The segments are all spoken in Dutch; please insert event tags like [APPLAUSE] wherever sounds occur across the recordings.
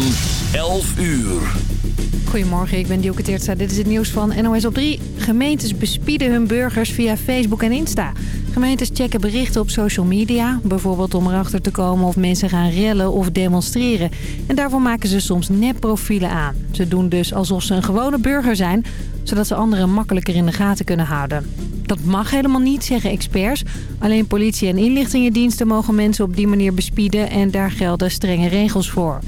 van 11 uur. Goedemorgen, ik ben Dielke Teertza. Dit is het nieuws van NOS op 3. Gemeentes bespieden hun burgers via Facebook en Insta. Gemeentes checken berichten op social media. Bijvoorbeeld om erachter te komen of mensen gaan rellen of demonstreren. En daarvoor maken ze soms nepprofielen aan. Ze doen dus alsof ze een gewone burger zijn... zodat ze anderen makkelijker in de gaten kunnen houden. Dat mag helemaal niet, zeggen experts. Alleen politie en inlichtingendiensten mogen mensen op die manier bespieden... en daar gelden strenge regels voor.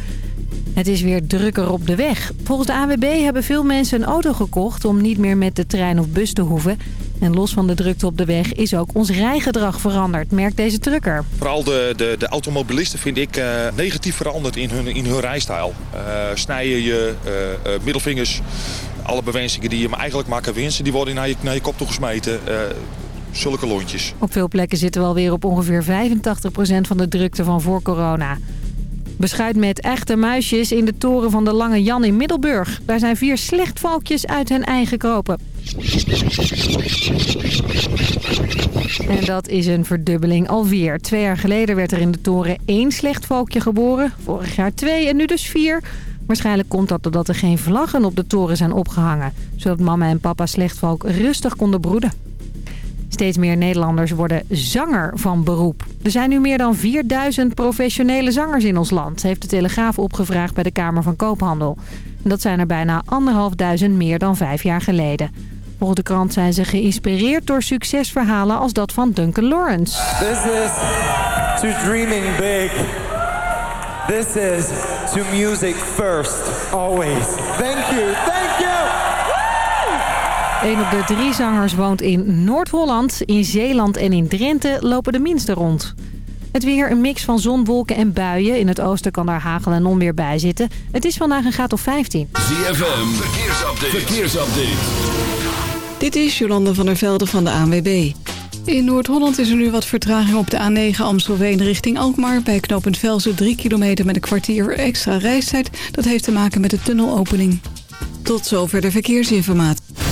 Het is weer drukker op de weg. Volgens de AWB hebben veel mensen een auto gekocht om niet meer met de trein of bus te hoeven. En los van de drukte op de weg is ook ons rijgedrag veranderd, merkt deze trucker. Vooral de, de, de automobilisten vind ik uh, negatief veranderd in hun, in hun rijstijl. Uh, snijden je, uh, middelvingers, alle bewensingen die je maar eigenlijk maar kan winsten, die worden naar je, naar je kop toegesmeten. zulke lontjes. Op veel plekken zitten we alweer op ongeveer 85% van de drukte van voor corona. Beschuit met echte muisjes in de toren van de Lange Jan in Middelburg. Daar zijn vier slechtvalkjes uit hun ei gekropen. En dat is een verdubbeling alweer. Twee jaar geleden werd er in de toren één slechtvalkje geboren. Vorig jaar twee en nu dus vier. Waarschijnlijk komt dat doordat er geen vlaggen op de toren zijn opgehangen. Zodat mama en papa slechtvalk rustig konden broeden. Steeds meer Nederlanders worden zanger van beroep. Er zijn nu meer dan 4000 professionele zangers in ons land... heeft de Telegraaf opgevraagd bij de Kamer van Koophandel. Dat zijn er bijna anderhalfduizend meer dan vijf jaar geleden. Volgens de krant zijn ze geïnspireerd door succesverhalen als dat van Duncan Lawrence. This is to dreaming big. This is to music first, always. Thank you, thank you! Een op de drie zangers woont in Noord-Holland. In Zeeland en in Drenthe lopen de minste rond. Het weer een mix van zon, wolken en buien. In het oosten kan daar hagel en onweer bij zitten. Het is vandaag een graad of 15. ZFM, verkeersupdate. verkeersupdate. Dit is Jolande van der Velde van de ANWB. In Noord-Holland is er nu wat vertraging op de A9 Amstelveen richting Alkmaar. Bij knooppunt Velzen 3 kilometer met een kwartier extra reistijd. Dat heeft te maken met de tunnelopening. Tot zover de verkeersinformatie.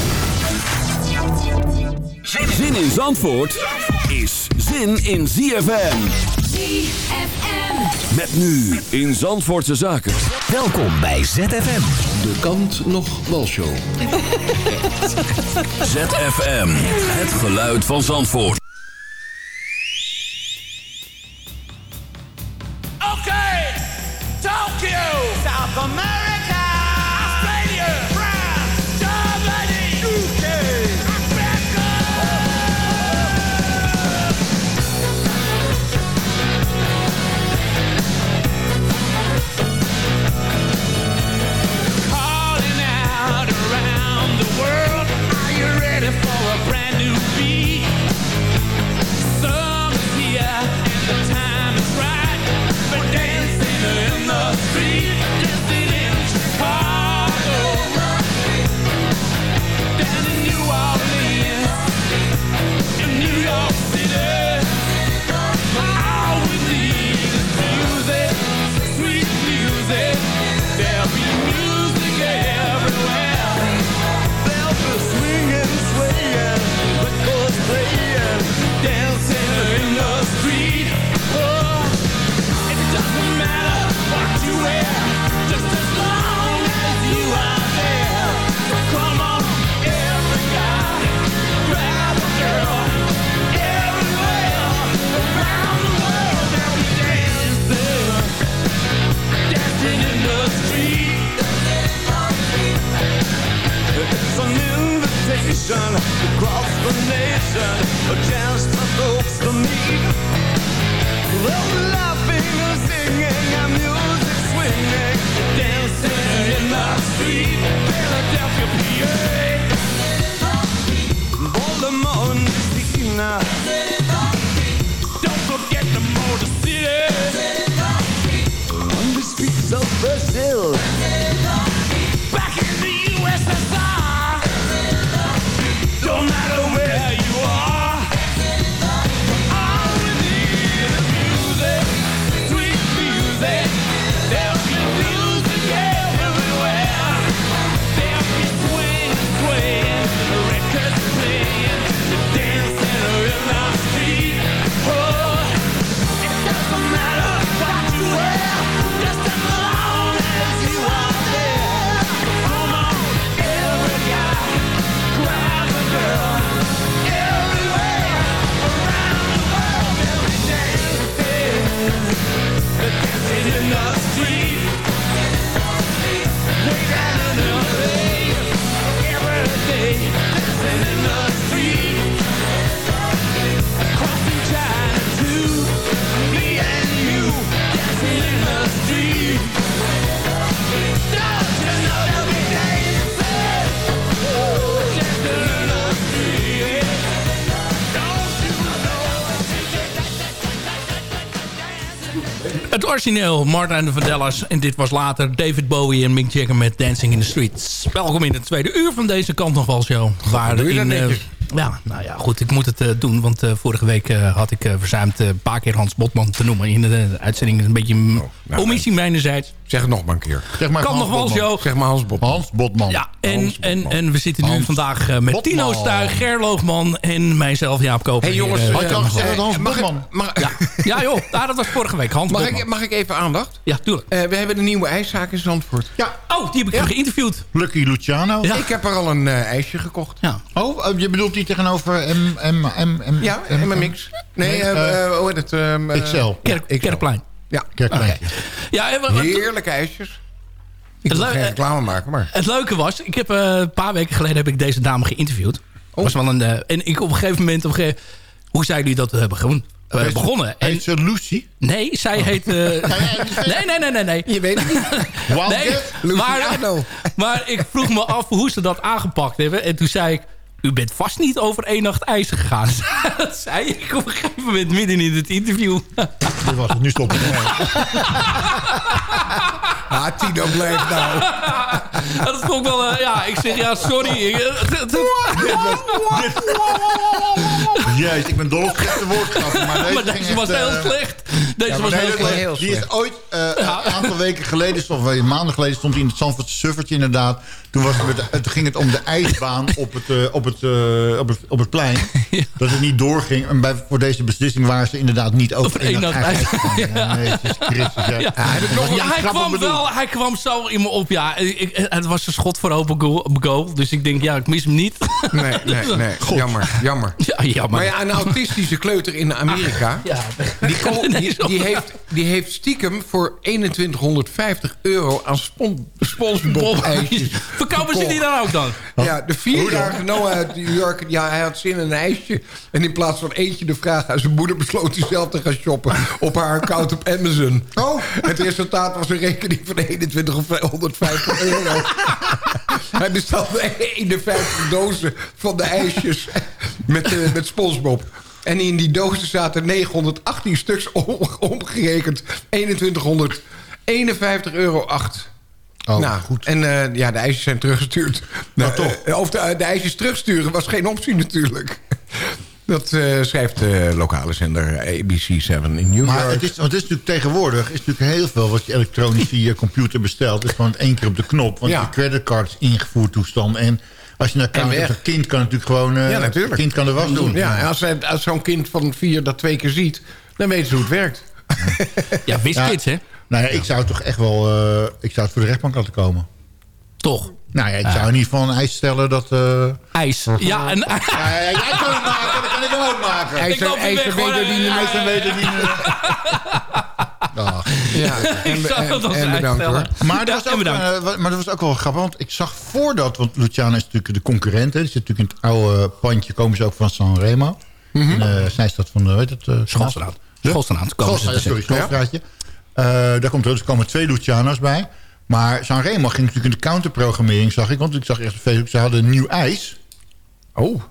Zin in Zandvoort is zin in ZFM. ZFM. Met nu in Zandvoortse Zaken. Welkom bij ZFM. De kant nog walshow. ZFM, het geluid van Zandvoort. Okay, Tokyo, South America, just the nation a chance for folks for me. Oh, laughing and singing and music swinging, dancing in the street, Philadelphia, PA. Baltimore, Messina. Don't forget the Motor City. On the streets of Brazil. Origineel, Martin de Vandellas. En dit was later David Bowie en Mick Jagger met Dancing in the Streets. Welkom in het tweede uur van deze kant nog wel show. Waar in, netjes? ja, nou ja, goed. Ik moet het eh, doen. Want eh, vorige week had ik verzuimd een paar keer Hans Botman te noemen. In de, uitzending is een beetje een omissie mijnerzijds. Nou, Zeg het nog maar een keer. Zeg maar Kan Hans nog wel zo. Zeg maar Hans Botman. Hans Botman. Ja, en, en, en we zitten nu Hans vandaag eh, met Botman. Tino Stuy, Gerloogman en mijzelf, Jaap Koper. Hé jongens, Hier, Had je al gezegd dat Hans mag ik- Botman? mag- ja, [LAUGHS] joh, nou, dat was vorige week. Hans Mag Botman. ik, mag ik even aandacht? Ja, tuurlijk. Eh, we hebben een nieuwe ijszaak in Zandvoort. Ja, Oh, die heb ik geïnterviewd. Lucky Luciano. Ja. Ik heb er al een ijsje gekocht. Ja. Oh, je bedoelt die tegenover M, M, M, M, Ja, M- en mijn mix. Nee, hoe heet het? ehm, eh, ik Kerkplein. Ja, Kerkpleintje. Ja, en we- heerlijke ijsjes. Ik wil geen eh, reclame maken, maar... Het leuke was, ik heb eh, een paar weken geleden heb ik deze dame geïnterviewd. Was wel een, eh, en ik op een gegeven moment, op een gegeven, hoe zei jullie dat hebben gewoon eh, begonnen? En, Heet ze Lucy? nee, zij heet. eh, [LAUGHS] nee, nee, nee, nee, nee. Je weet het niet. [LAUGHS] Nee, maar, maar ik vroeg me af hoe ze dat aangepakt hebben. En toen zei ik, u bent vast niet over één nacht ijzer gegaan. Dat [LAUGHS] zei ik op een gegeven moment midden in het interview. Dat was het, nu stoppen. [LAUGHS] Ah, Tino blijft nou. Dat vond ik wel, eh, ja, ik zeg ja, sorry. Ik, eh, Jezus, ik ben dol op slechte woordschappen. Maar deze, maar deze echt, was heel eh, slecht. Deze Ja, was heel dat- slecht. heel Die is ooit, eh, een aantal weken geleden, of eh, maanden geleden, stond hij in het Zandvoortse Suffertje inderdaad. Toen, was het, met de- het ging het om de ijsbaan [LAUGHS] op het, eh, op het, eh, op het, op het plein. [LAUGHS] Dat het niet doorging. En bij, voor deze beslissing waren ze inderdaad niet over, één nacht. [LAUGHS] Ja, Jezus Christus. Ja. Ik nog Ja, hij, kwam wel, hij kwam zo in me op. Ja, ik- het was een schot voor open goal, goal. Dus ik denk, ja, ik mis hem niet. Nee, nee, [LAUGHS] nee. Jammer, jammer. Ja, jammer. Maar ja, een autistische kleuter in Amerika... Ja, Die, [LAUGHS] die, heeft, die heeft stiekem voor 2150 euro aan spon, SpongeBob-ijsjes [LAUGHS] Verkopen ze die dan ook dan? Ja, de vierjarige Noah uit New York, ja, hij had zin in een ijsje. En in plaats van eentje de vraag aan zijn moeder... besloot hij zelf te gaan shoppen op haar account op Amazon. Oh. Het resultaat was een rekening van 2150 euro. [LAUGHS] hij bestelde 51 dozen van de ijsjes met, eh, met SpongeBob. En in die dozen zaten 918 stuks om, omgerekend. 2151 euro 8. Oh, nou, goed. En eh, ja, de ijsjes zijn teruggestuurd. Nou, Nou, toch. of de, de ijsjes terugsturen was geen optie natuurlijk. Dat eh, schrijft de lokale zender ABC7 in New Maar York. het is, want het is natuurlijk tegenwoordig is natuurlijk heel veel wat je elektronisch via je computer bestelt. is gewoon één keer op de knop. Want Ja. je creditcard is ingevoerd toestand. En als je naar hebt, een kind kan natuurlijk gewoon... eh, ja, natuurlijk. Kind kan de was doen. Ja, en als, hij- als zo'n kind van vier dat twee keer ziet... dan weten ze hoe het werkt. Ja, wiskids, hè? Nou ja, ik zou toch echt wel... eh, ik zou het voor de rechtbank laten komen. Toch. Nou ja, ik zou in ieder geval een eis stellen dat... eh, IJs. Ja, ja, ja, kan kan een weg, hoor. wederdienen. Is een wederdienen. Ach. Ja, ik en, zou dat als en, en ijs bedankt stellen. hoor. Maar, dat was ook, eh, maar dat was ook wel grappig. Want ik zag voordat... Want Luciano is natuurlijk de concurrent. Hè, die zit natuurlijk in het oude pandje. Komen ze ook van Sanremo. In de snijstad van, uh, weet het? Uh, Schoolstraat. Schoolstraat. Schoolstraat, sorry, Schoolstraatje. Uh, daar, komt, er, er komen twee Luciano's bij. Maar Sanremo ging natuurlijk in de counterprogrammering, zag ik. Want ik zag echt op Facebook, ze hadden nieuw ijs. Oh.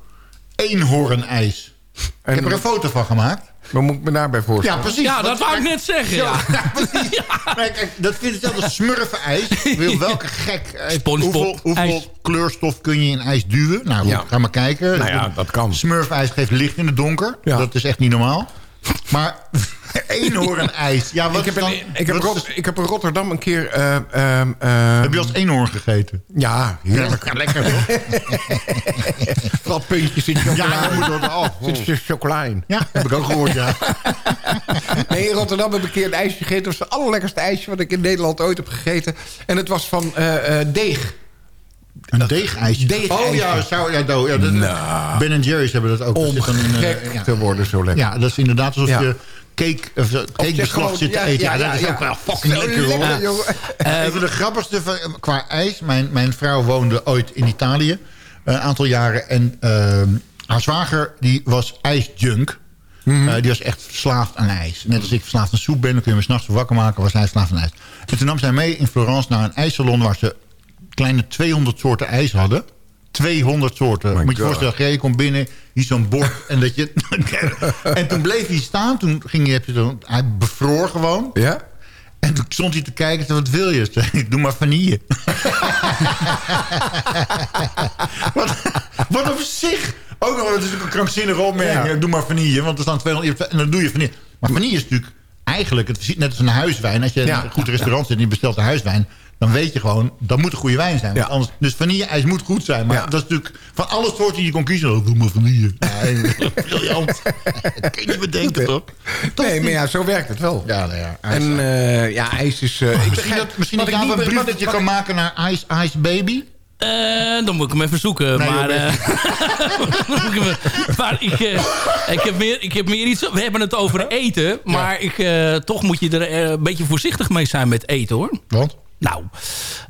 Ik heb er een foto van gemaakt. Wat moet ik me daarbij voorstellen? Ja, precies. Ja, dat wou ik net zeggen. Ja. ja [LAUGHS] precies. Ja. Kijk, dat vind ik hetzelfde smurfenijs. Wil [LAUGHS] welke gek... SpongeBob hoeveel, hoeveel kleurstof kun je in ijs duwen? Nou, goed, Ja. ga maar kijken. Nou ja, dat kan. Smurfijs geeft licht in het donker. Ja. Dat is echt niet normaal. Maar [LAUGHS] eenhoorn-ijs. Ja, wat Ik heb, dan- in, ik, heb Rot- ik heb in Rotterdam een keer... eh, ehm, ehm, Heb je als eenhoorn gegeten? Ja, heerlijk. Ja, lekker toch? [LAUGHS] Wat puntjes in chocola. Ja, je moet dat af. Zit er chocola in. Ja, heb ik ook gehoord, ja. [LAUGHS] Nee, in Rotterdam heb ik een keer een ijsje gegeten. Dat was het allerlekkerste ijsje wat ik in Nederland ooit heb gegeten. En het was van eh, eh, deeg. Een. Deegijsje. Oh ja, zou, ja, dat, Ben Jerry's hebben dat ook. Eh, gek ja. te worden zo lekker. Ja, dat is inderdaad alsof Ja. je cake, of, zo, cakebeslag gewoon- zit te ja, eten. Ja, ja, dat is ook wel fucking lekker, hoor. lekker. Een van de grappigste van, qua ijs. Mijn, mijn vrouw woonde ooit in Italië. Een aantal jaren. En ehm, haar zwager die was ijsjunk. Eh, die was echt verslaafd aan ijs. Net als ik verslaafd aan soep ben. Dan kun je me s'nachts wakker maken. Was hij verslaafd aan ijs. En toen nam zij mee in Florence naar een ijssalon... waar ze kleine 200 soorten ijs hadden. 200 soorten. My Moet je God. voorstellen, je komt binnen, hier zo'n bord en dat je... [LAUGHS] en toen bleef hij staan, toen ging hij, heb je zo, hij bevroor gewoon. Ja? En toen stond hij te kijken, zei, wat wil je? Zei ik, doe maar vanille. [LAUGHS] wat, wat op zich, ook nog, het is ook een krankzinnige opmerking. Ja. Doe maar vanille, want er staan 200, en dan doe je vanille. Maar vanille is natuurlijk eigenlijk, het ziet net als een huiswijn. Als je in Ja. een goed restaurant zit en je bestelt een huiswijn... dan weet je gewoon, dat moet een goede wijn zijn. Want Ja. anders, dus vanille-ijs moet goed zijn. Maar Ja. dat is natuurlijk van alle soorten die je kon kiezen... oh, doe maar vanille. Ja, [LAUGHS] briljant. dat kun je bedenken, toch? Nee, maar ja, zo werkt het wel. Ja, nou ja. ijs. En eh, ja, ijs is... eh, ik Misschien dat, misschien wat dat ik een brief wat dat je wat kan ik- maken naar Ice, Ice Baby. Eh, dan moet ik hem even zoeken. Nee, maar, eh, [LAUGHS] moet ik hem- maar ik, ik, heb meer, ik heb meer iets... We hebben het over eten. Maar ik, eh, toch moet je er een beetje voorzichtig mee zijn met eten, hoor. Want? Nou,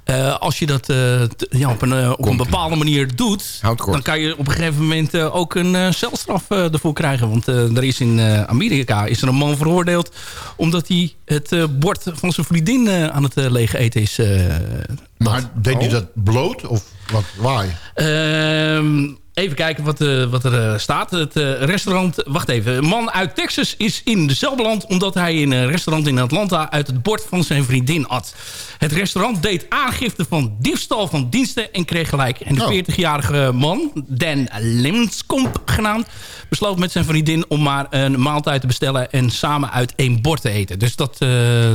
eh, als je dat eh, ja, op, een, eh, op een bepaalde manier doet... Dan kan je op een gegeven moment ook een celstraf ervoor krijgen. Want er is in Amerika is er een man veroordeeld... omdat hij het bord van zijn vriendin aan het leeg eten is. Maar deed hij Oh. dat bloot? Of wat? Waar? Even kijken wat, eh, wat er eh, staat. Het eh, restaurant... Wacht even. Een man uit Texas is in de cel beland... omdat hij in een restaurant in Atlanta... uit het bord van zijn vriendin at. Het restaurant deed aangifte van diefstal van diensten... en kreeg gelijk. En de Oh. 40-jarige man, Dan Limskomp genaamd... besloot met zijn vriendin om maar een maaltijd te bestellen... en samen uit één bord te eten. Dus dat, eh,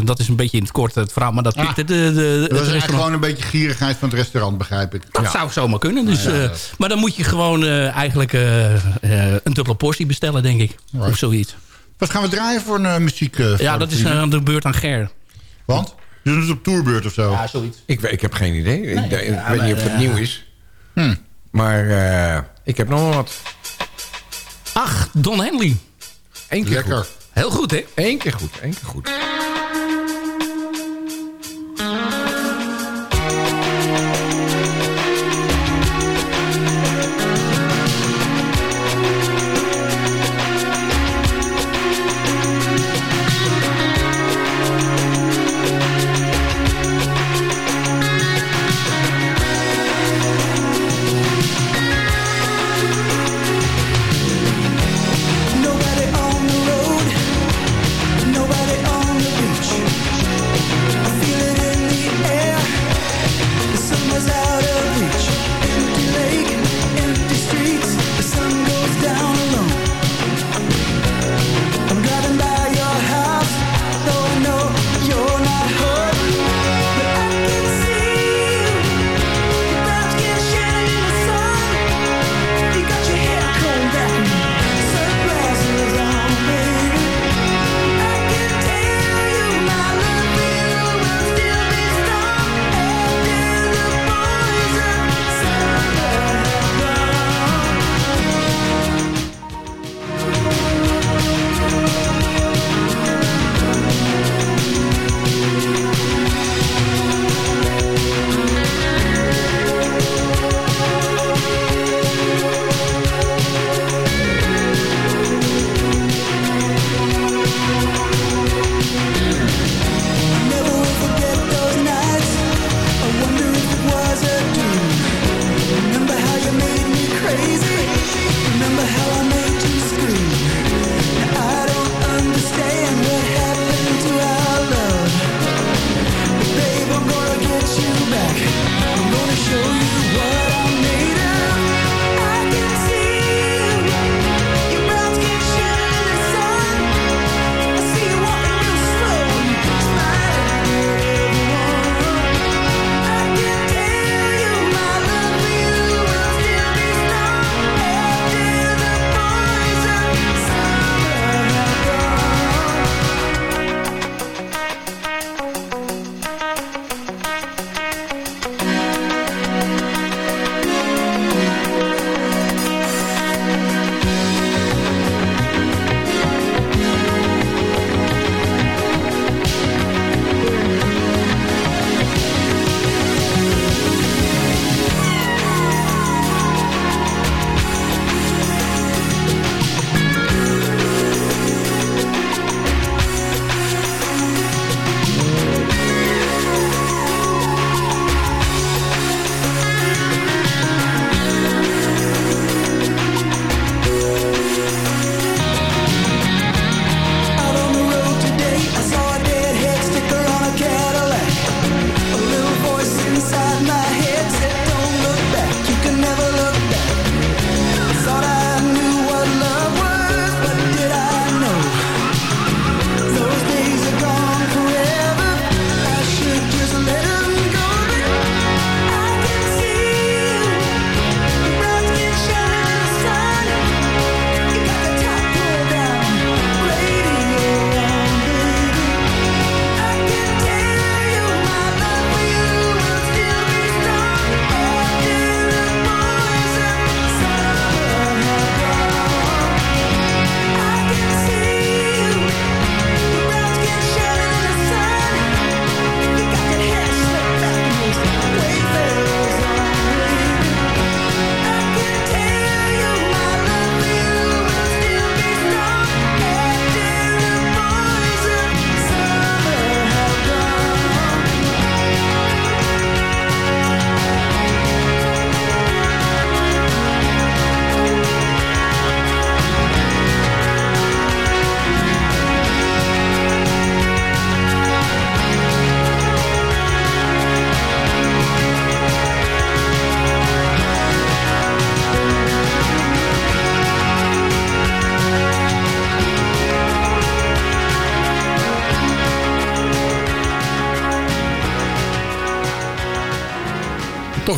dat is een beetje in het kort het verhaal. Maar dat Ah. pikte de, de, Dat het was eigenlijk gewoon een beetje gierigheid van het restaurant, begrijp ik. Dat zou zomaar kunnen. Dus, eh, maar dan moet je gewoon eh, eigenlijk een dubbele portie bestellen, denk ik. Of zoiets. Wat gaan we draaien voor een muziek? Ja, dat is eh, de beurt aan Ger. Want? Je doet het op tourbeurt of zo? Ja, zoiets. Ik, ik heb geen idee. ik, ik weet maar, niet of het nieuw is. Hm. Maar eh, ik heb nog wel wat. Ach, Don Henley. Eén keer Lekker. goed. Heel goed, hè? Eén keer goed. Eén keer goed.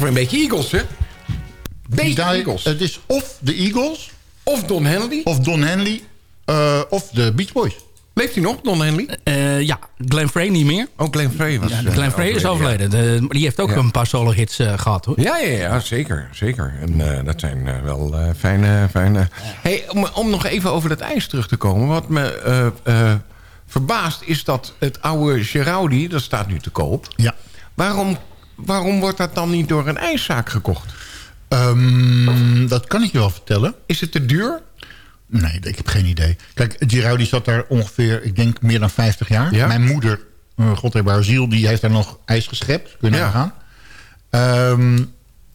Een beetje Eagles, hè? Beetje Daar- Eagles. Het is of de Eagles, Of Don Henley. of Don Henley, eh, of de Beach Boys. Leeft hij nog, Don Henley? Eh, ja, Glenn Frey niet meer. Oh, Glenn Frey was Ja, eh, Glenn Frey is overleden. De- die heeft ook Ja. een paar solo-hits eh, gehad, hoor. Ja, ja, ja, zeker. zeker. En eh, dat zijn eh, wel eh, fijne... fijne... Hey, om, om nog even over dat ijs terug te komen. Wat me eh, eh, verbaast is dat het oude Geraudi... dat staat nu te koop. Ja. Waarom, waarom wordt dat dan niet door een ijszaak gekocht? Ehm, dat kan ik je wel vertellen. Is het te duur? Nee, ik heb geen idee. Kijk, Giraudi zat daar ongeveer, ik denk, meer dan 50 jaar. Ja. Mijn moeder, uh, God heeft haar ziel, die heeft daar nog ijs geschept. Kun je Ja. gaan.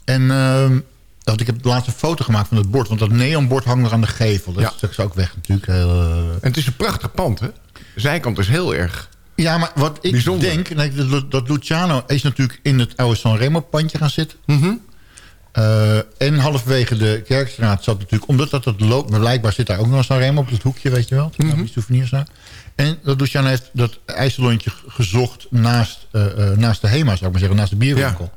en ehm, want ik heb de laatste foto gemaakt van het bord. Want dat neonbord hangt nog aan de gevel. Dat Ja. is ook weg natuurlijk. Heel, eh. En het is een prachtig pand, hè? De zijkant is heel erg... Ja, maar wat ik Bijzonder. denk... nee, dat, Luciano is natuurlijk in het oude Sanremo-pandje gaan zitten. Mhm. Eh, en halverwege de Kerkstraat zat natuurlijk... omdat dat, dat loopt, maar blijkbaar zit daar ook nog een Sanremo op het hoekje, weet je wel. Mm Die souvenirszaak. En dat Luciano heeft dat ijssaloontje gezocht naast, eh, eh, naast de HEMA, zou ik maar zeggen. Naast de bierwinkel.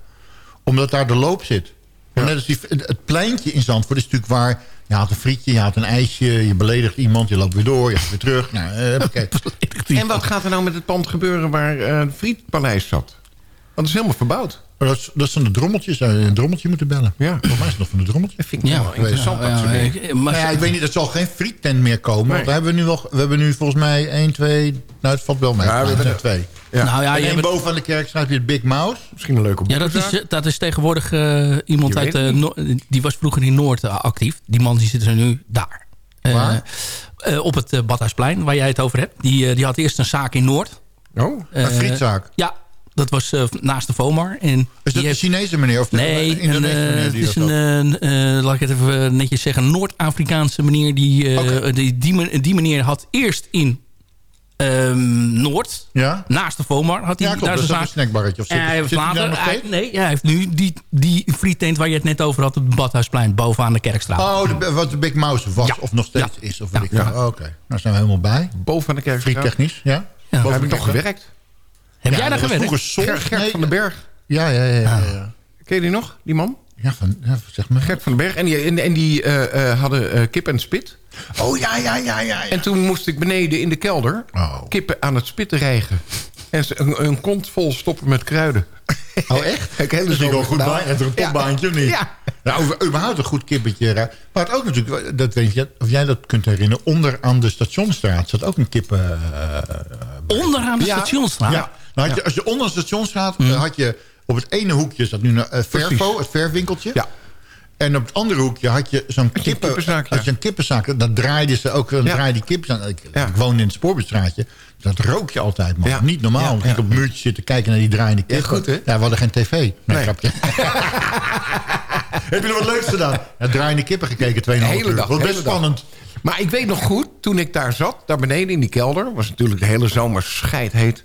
Omdat daar de loop zit. Net als die, het pleintje in Zandvoort is natuurlijk waar... Je haalt een frietje, je haalt een ijsje, je beledigt iemand, je loopt weer door, je gaat weer terug. Nou, eh. [LAUGHS] En wat gaat er nou met het pand gebeuren waar eh het Frietpaleis zat? Want het is helemaal verbouwd. Dat is, dat van de drommeltjes. Zou je een drommeltje moeten bellen. Ja. Volgens mij is het nog van de drommeltjes. Dat vind ik wel interessant. ja, dat ja, maar- Nou ja, ik weet niet, er zal geen friettent meer komen. Nee. Want we hebben nu, wel, we hebben nu volgens mij 1, 2... Nou, het valt wel mee. Ja, we Ja, hebben er- twee. Ja. Nou ja, en je hebt- boven aan de kerkstraat heb je het Big Mouse. Misschien een leuke Ja, dat is, eh, dat is tegenwoordig eh, iemand Je uit... eh, Noor- die was vroeger in Noord actief. Die man die zit er nu daar. Waar? op het Badhuisplein, waar jij het over hebt. Die, die had eerst een zaak in Noord. Oh, Een frietzaak. Ja, dat was eh, naast de FOMAR. En Is dat de heeft- Chinese meneer? Of de Nee, een, het is een, laat ik het even netjes zeggen, Noord-Afrikaanse meneer. Die, eh, die, die, die meneer had eerst in ehm, Noord, Ja? naast de FOMAR, had hij Ja, klopt. daar ook een snackbarretje. Of zit, hij heeft hij daar later, nog hij, steeds? nee, hij heeft nu die, die frietent waar je het net over had... op het Badhuisplein, bovenaan de Kerkstraat. Oh, de, wat de Big Mouse was Ja. of nog steeds Ja. is. Of Ja. weet ik veel. Oh, Oké, nou zijn we helemaal bij. boven aan de kerk. Friettechnisch, ja? Ja. Daar Boven heb ik kerk. gewerkt. heb Ja, jij daar gewerkt? vroeger Gert, soms. Gert nee, van den Berg. Ja, ja, ja. ja, ja. Ken je die nog, die man? Ja, van, ja, zeg maar. Gert van den Berg. En die, en, en die eh, eh, hadden eh, kip en spit. Oh, ja, ja, ja, ja. ja. En toen moest ik beneden in de kelder Oh. kippen aan het spitten rijgen. En ze een, een kont vol stoppen met kruiden. Oh, echt? [LAUGHS] Heb ik hele Dat is wel goed baan. Het is een Ja. topbaantje, of niet? Ja. Nou, überhaupt een goed kippetje. Maar het ook natuurlijk, dat weet je, of jij dat kunt herinneren... onder aan de stationstraat zat ook een kippen... eh, Onderaan de Ja. Stationsstraat. ja. Nou, had je, als je onder de stationstraat eh, had je... op het ene hoekje zat nu een uh, Vervo, het verwinkeltje. Ja. En op het andere hoekje had je zo'n kippen, kippenzaak, ja. had je een kippenzaak. Dan draaiden ze ook, dan Ja. draaide die kippen. Ik, Ja. ik woonde in het spoorbestraatje. Dat rook je altijd, man. Ja. Niet normaal. Ja, ik ja. op het muurtje zitten kijken naar die draaiende kippen. goed, hè? Ja, we hadden geen tv. Nee, Nee. grapje. [LAUGHS] Heb je nog wat leuks gedaan? Ja, draaiende kippen gekeken, 2,5 Hele uur. dag, Wat best dag. spannend. Maar ik weet nog goed, toen ik daar zat, daar beneden in die kelder... was natuurlijk de hele zomer scheidheet...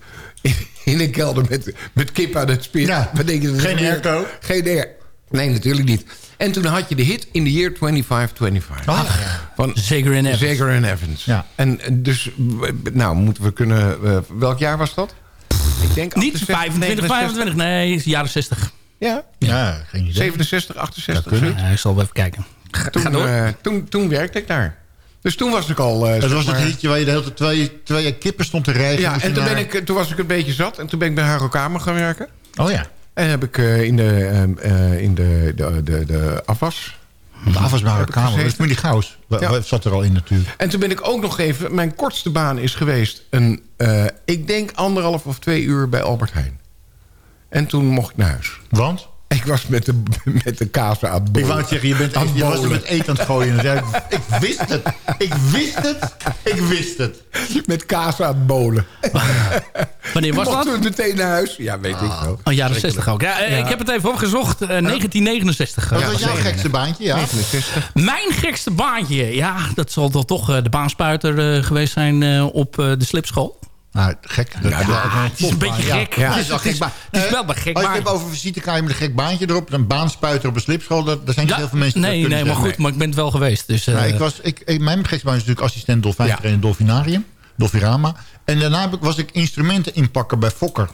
in, in een kelder met, met kip aan het spit. Ja, Wat denk je, dat is geen airco? Geen air. Nee, natuurlijk niet. En toen had je de hit in the year 2525. Ah, ja. Van Zeker in Evans. Zeker en Evans. Ja. En dus, nou, moeten we kunnen... eh, welk jaar was dat? Ik denk Niet 68, 25, 25, nee, de jaren 60. Ja, Ja, geen idee. 67, 68. Ja, ik zal wel even kijken. Toen, ga door. eh, toen, toen werkte ik daar. Dus toen was ik al... eh, Dat was het hitje waar je de hele tijd twee, twee kippen stond te rijden. Ja, en toen, ben ik, toen was ik een beetje zat. En toen ben ik bij Haro Kamer gaan werken. Oh ja. En heb ik eh, in, de, ehm, eh, in de, de, de, de afwas... De afwasbare Heb ik kamer. Dat is familie Gauws. Ja. Zat er al in natuurlijk. En toen ben ik ook nog even... Mijn kortste baan is geweest... Een, eh, ik denk anderhalf of twee uur bij Albert Heijn. En toen mocht ik naar huis. Want? Ik was met de, met de kaas aan het Ik bollen. wou zeggen, je, bent, Aan het je was er met eten aan het gooien. En dan zei ik, ik wist het. Ik wist het. Ik wist het. Met kaas aan het bolen. Wanneer was Mochten dat? we meteen naar huis? Ja, weet ik wel. Oh, jaren 60 ook. Ja, eh, Ja. Ik heb het even opgezocht. Eh, 1969. Wat eh, was jouw gekste baantje? Ja. 69. Mijn gekste baantje, ja, dat zal dan toch eh, de baanspuiter eh, geweest zijn eh, op eh, de slipschool. Nou, gek. Dat Ja, het is een beetje gek. Ja, Het het is- het is- het is Eh, wel een gek Als je baan. het hebt over visitekaart met een gek baantje erop... een baanspuiter op een slipschool... daar zijn niet heel veel mensen nee, nee, maar goed, maar ik ben het wel geweest. Dus, eh, ik was, ik, ik, mijn gekste baan is natuurlijk assistent dolfijntrainer in Dolfinarium. Dolfirama. En daarna was ik instrumenten inpakker bij Fokker.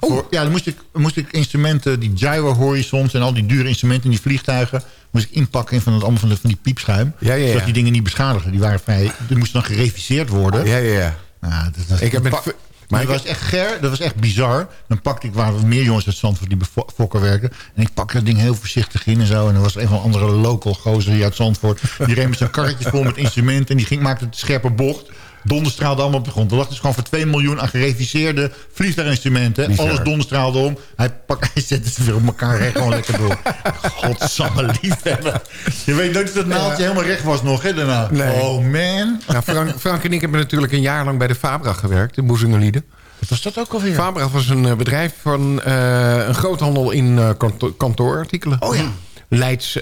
Voor, ja, dan moest ik, moest ik instrumenten, die gyro horizons en al die dure instrumenten in die vliegtuigen, moest ik inpakken in van, het, allemaal van, de, van die piepschuim. Ja, ja, ja. Zodat die dingen niet beschadigen. Die, waren vrij, die moesten dan gereviseerd worden. Ja, ja, ja. Nou, dat, dat, Ik heb met- pa- maar dat was echt ger, dat was echt bizar. Dan pakte ik, waren er meer jongens uit Zandvoort die bij Fo- Fokker werken. En ik pakte dat ding heel voorzichtig in en zo. En er was een van andere local gozer hier uit Zandvoort. Die reed met zijn karretje vol met instrumenten. En die ging, maakte een scherpe bocht. Donderstraalde allemaal op de grond. Er lag dus gewoon voor 2 miljoen aan gereviseerde vliegtuiginstrumenten. Bizar. Alles donderstraalde om. Hij, pak, [LAUGHS] hij zette ze weer op elkaar recht gewoon lekker door. Godsamme liefhebber. Je weet nooit dat dat naaldje helemaal recht was nog, hè, daarna. Nee. Oh, man. Nou, Frank, Frank en ik hebben natuurlijk een jaar lang bij de Fabra gewerkt, in Boezingelieden. Wat was dat ook alweer? Fabra was een eh, bedrijf van eh, een groothandel in eh, kanto- kantoorartikelen. Oh ja. Leids,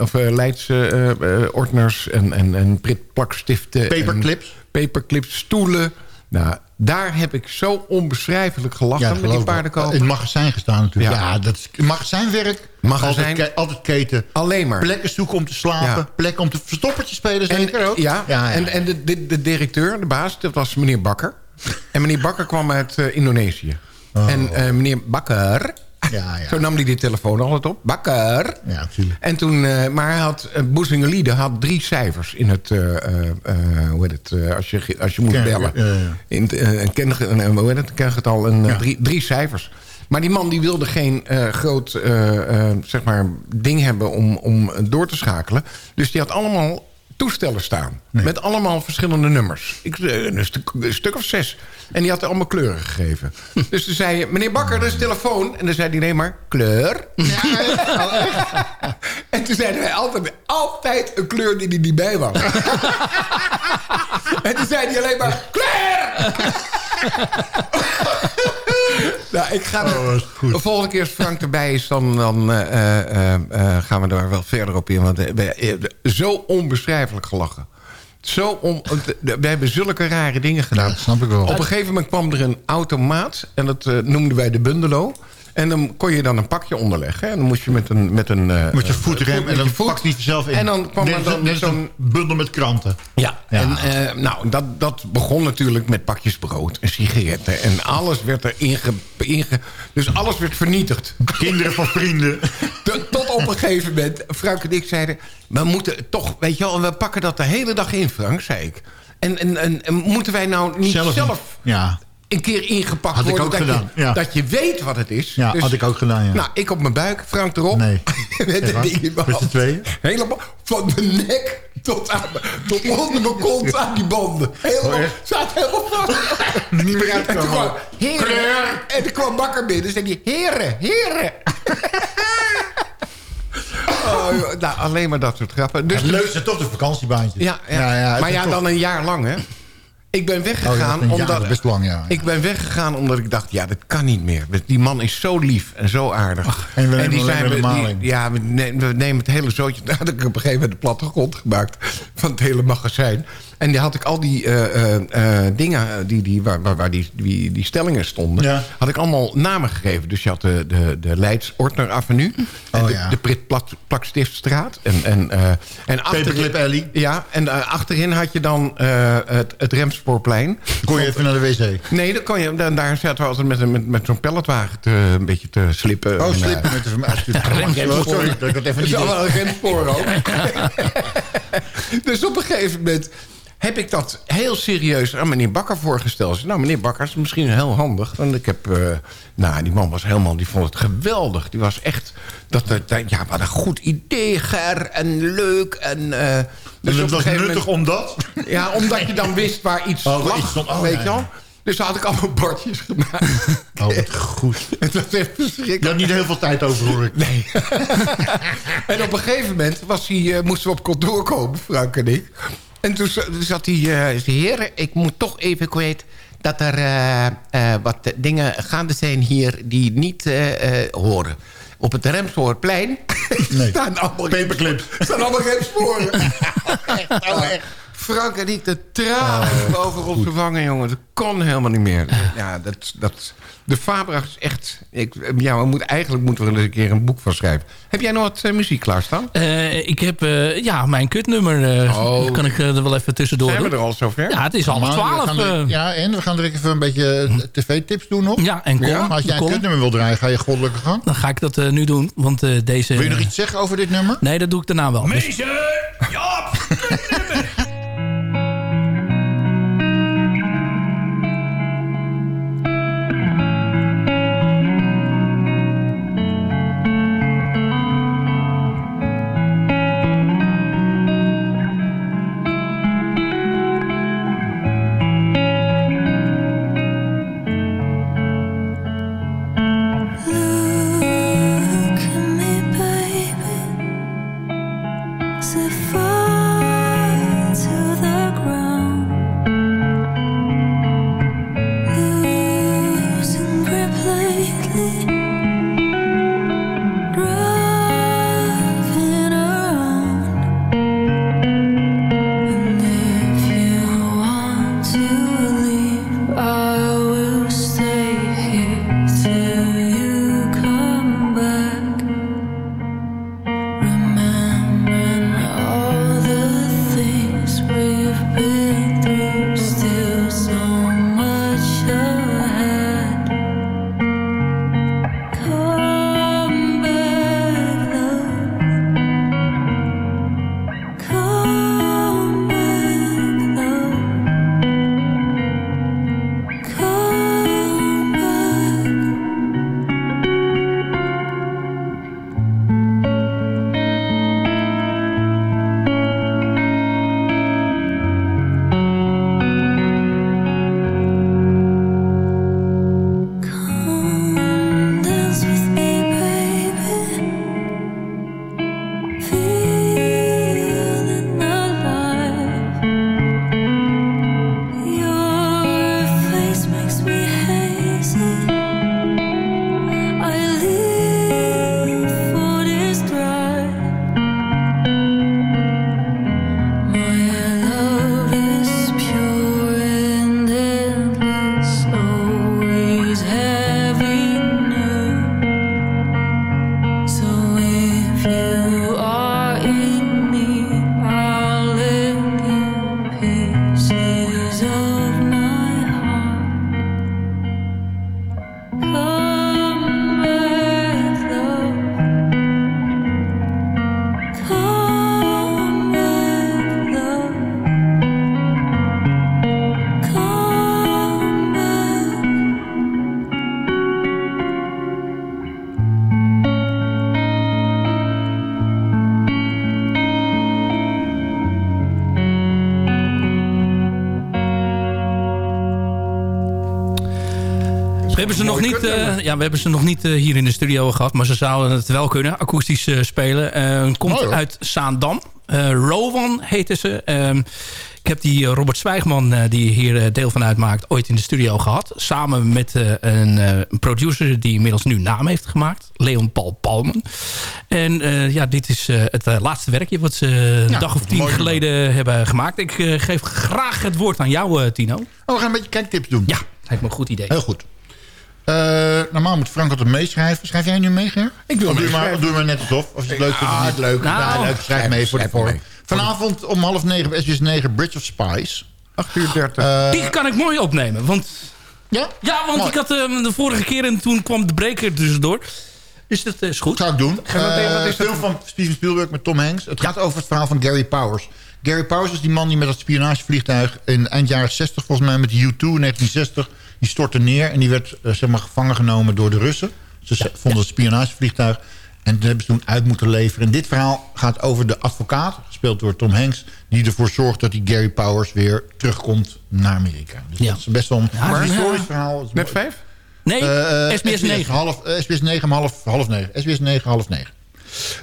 of, eh, Leids eh, eh, ordners en, en, en pritplakstiften. Paperclips. En paperclips, stoelen. Nou, daar heb ik zo onbeschrijfelijk gelachen Ja, met die paardenkoper. In het magazijn gestaan natuurlijk. Ja. Ja, dat is magazijnwerk. Magazijn. Altijd, ke- altijd keten. Alleen maar. Plekken zoeken om te slapen. Ja. Plekken om te verstoppertje spelen zeker ook. Ja, ja, ja. en, en de, de, de directeur, de baas, dat was meneer Bakker. En meneer Bakker kwam uit Indonesië. En eh, meneer Bakker, ja, ja. zo nam hij die telefoon altijd op. Bakker. Ja, natuurlijk. En toen, eh, maar hij had, uh, had drie cijfers in het, eh, eh, hoe heet het, als, je, als je moet Ken- bellen. In het, een ken, een, hoe heet het, kengetal, een, Ja. drie, drie cijfers. Maar die man die wilde geen eh, groot eh, eh, zeg maar ding hebben om, om door te schakelen. Dus die had allemaal toestellen staan. Met allemaal verschillende nummers. Ik, eh, een, stuk, een stuk of zes. En die had er allemaal kleuren gegeven. dus toen zei je, meneer Bakker, dat is telefoon. En dan zei hij nee maar, kleur. [LAUGHS] en toen zeiden wij altijd, altijd een kleur die er niet bij was. [LAUGHS] en toen zei hij alleen maar, kleur! [LAUGHS] nou, ik ga Oh, goed. de volgende keer als Frank erbij is, dan, dan eh, eh, eh, gaan we daar wel verder op in. Want we hebben zo onbeschrijfelijk gelachen. Zo om, we hebben zulke rare dingen gedaan. snap ik wel. Op een gegeven moment kwam er een automaat. En dat noemden wij de bundelo. En dan kon je dan een pakje onderleggen. En dan moest je met een... Met, een, eh, Met je eh, voetrem en dan voet. pakt hij zelf in. En dan kwam er dan zo'n- bundel met kranten. Ja, Ja. en eh, nou, dat, dat begon natuurlijk met pakjes brood en sigaretten. En alles werd er inge, inge... Dus alles werd vernietigd. Kinderen van vrienden. Tot- op een gegeven moment, Frank en ik zeiden... we moeten toch, weet je wel, we pakken dat de hele dag in, Frank, zei ik. En, en, en, en moeten wij nou niet zelf, Zelf. Ja. Een keer ingepakt Had ik worden... ook dat, gedaan, je, ja. dat je weet wat het is. Ja, had ik ook gedaan, ja. Nou, ik op mijn buik, Frank erop. Nee. [LAUGHS] met waar? ding in mijn hand. tweeën? Helemaal van mijn nek tot, aan, tot onder mijn kont aan die banden. Helemaal, Oh, zat helemaal vast. [LAUGHS] Niet meer En toen kwam, heren, en toen kwam Bakker binnen en zei hij, heren, heren. [LAUGHS] oh, nou, alleen maar dat soort grappen. Dus Het leukste zijn toch de vakantiebaantjes. ja, ja. het maar ja, dan een jaar lang, hè? Ik ben Oh, ja, weggegaan jaar, omdat... best lang, ja. Ik ben weggegaan omdat ik dacht, ja, dat kan niet meer. Die man is zo lief en zo aardig. en we nemen die maar de die-. Ja, we, ne- we nemen het hele zootje... [LAUGHS] Had ik op een gegeven moment de plattegrond gemaakt... van het hele magazijn. En die had ik al die eh, eh, eh, dingen die, die, waar, waar, waar die, die, die stellingen stonden... Ja. had ik allemaal namen gegeven. Dus je had de, de, de Leids Ortner Avenue... en Oh, de, ja. de Prit Plak- Plakstiftstraat... en, en, eh en Alley. Ja, en achterin had je dan het, het Remspoorplein... Kon je even naar de wc. Nee, dat kan je. Daar, daar zaten we altijd met, een- met, met zo'n pelletwagen te, een beetje te slippen. Oh, En, slippen met de [LAUGHS] Oh, sorry, dat ik dat even dat niet is wel een renspoor ook. [LAUGHS] [LAUGHS] dus op een gegeven moment heb ik dat heel serieus aan meneer Bakker voorgesteld. Nou, meneer Bakker is misschien heel handig. Want ik heb... eh, nou, die man was helemaal... Die vond het geweldig. Die was echt... Dat, dat, ja, wat een goed idee, Ger. En leuk. En, dus En op het was nuttig moment- omdat... ja, omdat je dan wist waar iets Oh, waar lag, iets stond. Oh, weet je wel. ja. Dus had ik allemaal bordjes gemaakt. [LAUGHS] Oh, wat goed. [LAUGHS] Het was echt verschrikkelijk. Je had niet heel veel tijd over, hoor ik. Nee. [LAUGHS] en op een gegeven moment was hij, eh, moesten we op kantoor komen, Frank en ik. En toen za- toen zat eh zei, heren, ik moet toch even kwijt... dat er eh, eh, wat dingen gaande zijn hier die niet horen. Op het Remspoorplein Nee. [LAUGHS] staan allemaal, Paperclips. staan allemaal remsporen. [LAUGHS] Oh, echt. Frank en ik de tranen boven onze wangen, jongen. Dat kon helemaal niet meer. Ja, dat, dat, de Fabracht is echt... Ik, ja, we moeten, eigenlijk moeten we er eens een keer een boek van schrijven. Heb jij nog wat eh, muziek klaarstaan? Eh, ik heb eh, ja, mijn kutnummer. eh Oh. Kan ik er wel even tussendoor Zijn we doen? er al zover? Ja, het is half twaalf. ja, en we gaan er even een beetje eh, tv-tips doen nog. Ja, en kom. Als jij een kom. kutnummer wil draaien, ga je goddelijke gang. Dan ga ik dat eh, nu doen. Want eh, deze... Wil je nog iets zeggen over dit nummer? Nee, dat doe ik daarna wel. Dus- Meester Jaap! Look hebben ze nog niet, eh, ja, we hebben ze nog niet eh, hier in de studio gehad. Maar ze zouden het wel kunnen, akoestisch eh, spelen. Komt uit Zaandam. Rowan heette ze. Ehm, ik heb die Robert Zwijgman, die hier deel van uitmaakt... ooit in de studio gehad. Samen met een, producer die inmiddels nu naam heeft gemaakt. Leon Paul Palmen. En ja, dit is het laatste werkje... wat ze een Ja, dag of tien geleden hebben gemaakt. Ik geef graag het woord aan jou, Tino. Oh, we gaan een beetje kijktips doen. Ja, lijkt me een goed idee. Heel goed. Eh, normaal moet Frank altijd meeschrijven. Schrijf jij nu mee, Ger? Ik wil doe maar, doe je maar net alsof. Als je het leuk vindt. Ah, of niet. het leuk. Ja, Nou, leuk. Schrijf mee voor de mee. Vanavond om half negen bij SBS 9 Bridge of Spies. 8 uur 30. Eh, Die kan ik mooi opnemen, want... ja? Ja, want Mooi. ik had hem de vorige keer en toen kwam de breker tussendoor. Dus dat is goed. Zou ik doen. Eh, dat? film van Steven Spielberg met Tom Hanks. Het gaat over het verhaal van Gary Powers. Gary Powers is die man die met dat spionagevliegtuig... in eind jaren 60 volgens mij met de U-2 in 1960... die stortte neer en die werd eh, zeg maar, gevangen genomen door de Russen. Ze vonden het spionagevliegtuig. En dat hebben ze toen uit moeten leveren. En dit verhaal gaat over de advocaat, gespeeld door Tom Hanks... die ervoor zorgt dat die Gary Powers weer terugkomt naar Amerika. Dus Ja. dat is best wel een Ja, historisch ja. verhaal. Net vijf? Nee, Eh, eh, SBS 9. Half, eh, SBS 9 om half, half 9. SBS 9, half 9.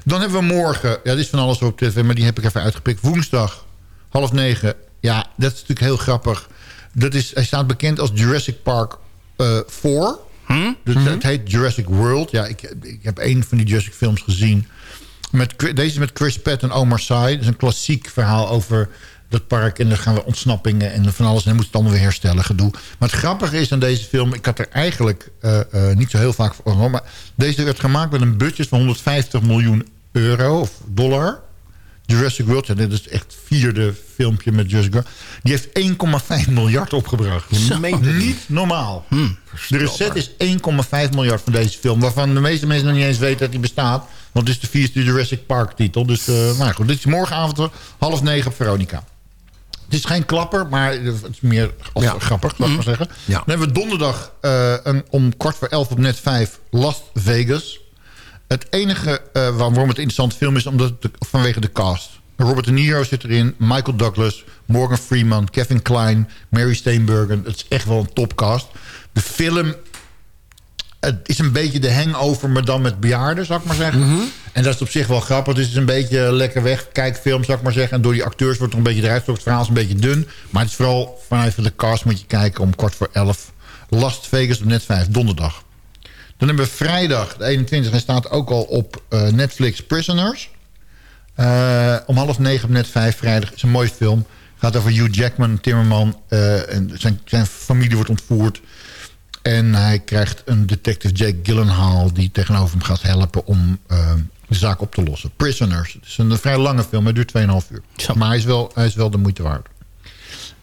Dan hebben we morgen... Ja, dit is van alles op tv, maar die heb ik even uitgepikt. Woensdag, half 9. Ja, dat is natuurlijk heel grappig. Dat is, hij staat bekend als Jurassic Park eh 4. Dus Het heet Jurassic World. Ja, ik, ik heb één van die Jurassic films gezien. Met, deze is met Chris Pratt en Omar Sy. Dat is een klassiek verhaal over dat park en dan gaan we ontsnappingen en van alles. En dan moet het allemaal weer herstellen, gedoe. Maar het grappige is aan deze film... ik had er eigenlijk eh, eh, niet zo heel vaak voor maar deze werd gemaakt met een budget van 150 miljoen euro of dollar... Jurassic World, en dit is echt het vierde filmpje met Jurassic World... die heeft 1,5 miljard opgebracht. Niet normaal. de reset is 1,5 miljard van deze film... waarvan de meeste mensen nog niet eens weten dat die bestaat... want het is de vierste Jurassic Park titel. Dus, uh, maar goed, dit is morgenavond half negen op Veronica. Het is geen klapper, maar het is meer als grappig, laat ik maar zeggen. Dan hebben we donderdag uh, een, om kwart voor elf op net 5 Las Vegas... Het enige uh, waarom het een interessante film is... Omdat vanwege de cast. Robert De Niro zit erin. Michael Douglas. Morgan Freeman. Kevin Kline. Mary Steenburgen. Het is echt wel een topcast. De film... Het is een beetje de hangover, maar dan met bejaarden, zou ik maar zeggen. Mhm. En dat is op zich wel grappig. Het is een beetje lekker weg kijkfilm, zou ik maar zeggen. En door die acteurs wordt er een beetje eruit. Het verhaal is een beetje dun. Maar het is vooral vanuit de cast moet je kijken om kwart voor elf. Last Vegas op net 5, donderdag. Dan hebben we vrijdag, de 21 en staat ook al op uh, Netflix Prisoners. Uh, om half negen op net 5 vrijdag. is een mooie film. gaat over Hugh Jackman, timmerman. Uh, en zijn, zijn familie wordt ontvoerd. En hij krijgt een detective Jake Gyllenhaal... die tegenover hem gaat helpen om de zaak op te lossen. Prisoners. Het is een vrij lange film. Hij duurt 2,5 uur. Maar hij is, wel, hij is wel de moeite waard.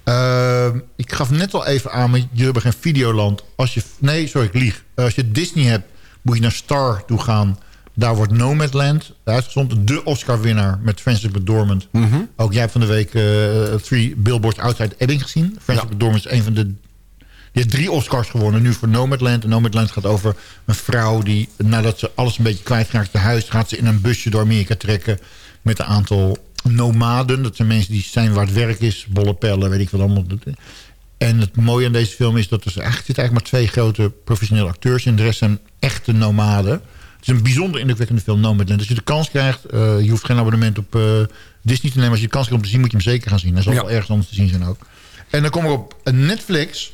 Uh, ik gaf net al even aan, maar jullie hebben geen Videoland. Als je, nee, sorry, ik lieg. Uh, als je Disney hebt, moet je naar Star toe gaan. Daar wordt Nomadland uitgezonden. De Oscar-winnaar met Francis McDormand. Mm -hmm. Ook jij hebt van de week uh, Three Billboards Outside Ebbing gezien. Francis ja. McDormand is een van de... Die heeft drie Oscars gewonnen nu voor Nomadland. En Nomadland gaat over een vrouw die, nadat ze alles een beetje kwijtraakt naar huis... gaat ze in een busje door Amerika trekken met een aantal nomaden. Dat zijn mensen die zijn waar het werk is. Bollepellen, weet ik wat allemaal. En het mooie aan deze film is dat er eigenlijk, zit eigenlijk maar twee grote professionele acteurs in. De rest zijn echte nomaden. Het is een bijzonder indrukwekkende film, Nomadland. Als je de kans krijgt, uh, je hoeft geen abonnement op uh, Disney te nemen. Als je de kans krijgt om te zien, moet je hem zeker gaan zien. Hij zal ja. wel ergens anders te zien zijn ook. En dan kom ik op Netflix.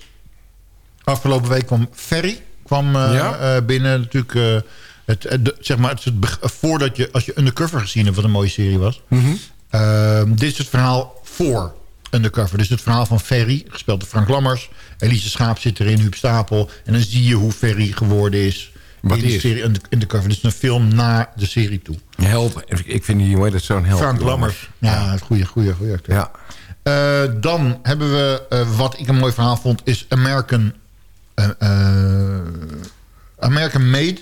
Afgelopen week kwam Ferry kwam, uh, ja? binnen. Natuurlijk, het, het, zeg maar, het, het, voordat je, als je Undercover gezien hebt, wat een mooie serie was... Mm -hmm. Uh, dit is het verhaal voor Undercover. Dus het verhaal van Ferry, gespeeld door Frank Lammers. Elise Schaap zit erin, Huub Stapel. En dan zie je hoe Ferry geworden is Wat in de is? serie Undercover. Dus een film naar de serie toe. Help. Ik vind die jongen dat zo'n help. Frank Lammers. Ja, goede, goede, goede. Ja. Uh, dan hebben we, uh, wat ik een mooi verhaal vond, is American, uh, American Made.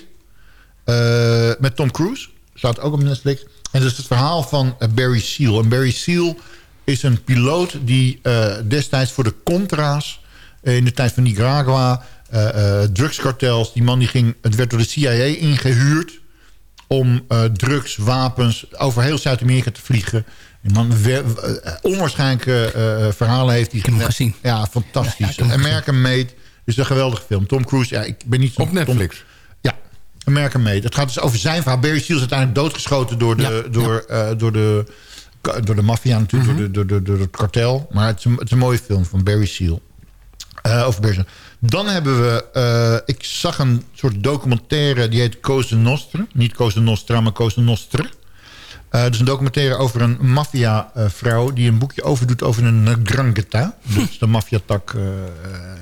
met Tom Cruise. Staat ook op Netflix. En dat is het verhaal van Barry Seal. En Barry Seal is een piloot die uh, destijds voor de Contra's... in de tijd van Nicaragua, uh, uh, drugskartels... die man die ging, het werd door de CIA ingehuurd... om drugs, wapens over heel Zuid-Amerika te vliegen. Die man onwaarschijnlijke verhalen heeft. Die gezien. Ja, fantastisch. Ja, American Made is een geweldige film. Tom Cruise, ja, ik ben niet zo... Op Netflix? Tom, American Made. Het gaat dus over zijn verhaal. Barry Seal is uiteindelijk doodgeschoten door de, ja, door, ja. Uh, door de, door de maffia natuurlijk, mm -hmm. door, de, door, door, het kartel. Maar het is, een, het is een mooie film van Barry Seal. Uh, over Barry Seal. Dan hebben we... Uh, ik zag een soort documentaire, die heet Cosa Nostra. Niet Cosa Nostra, maar Cosa Nostra. Uh, dus een documentaire over een maffia-vrouw... die een boekje overdoet over een Drangheta. dus [LAUGHS] de maffiatak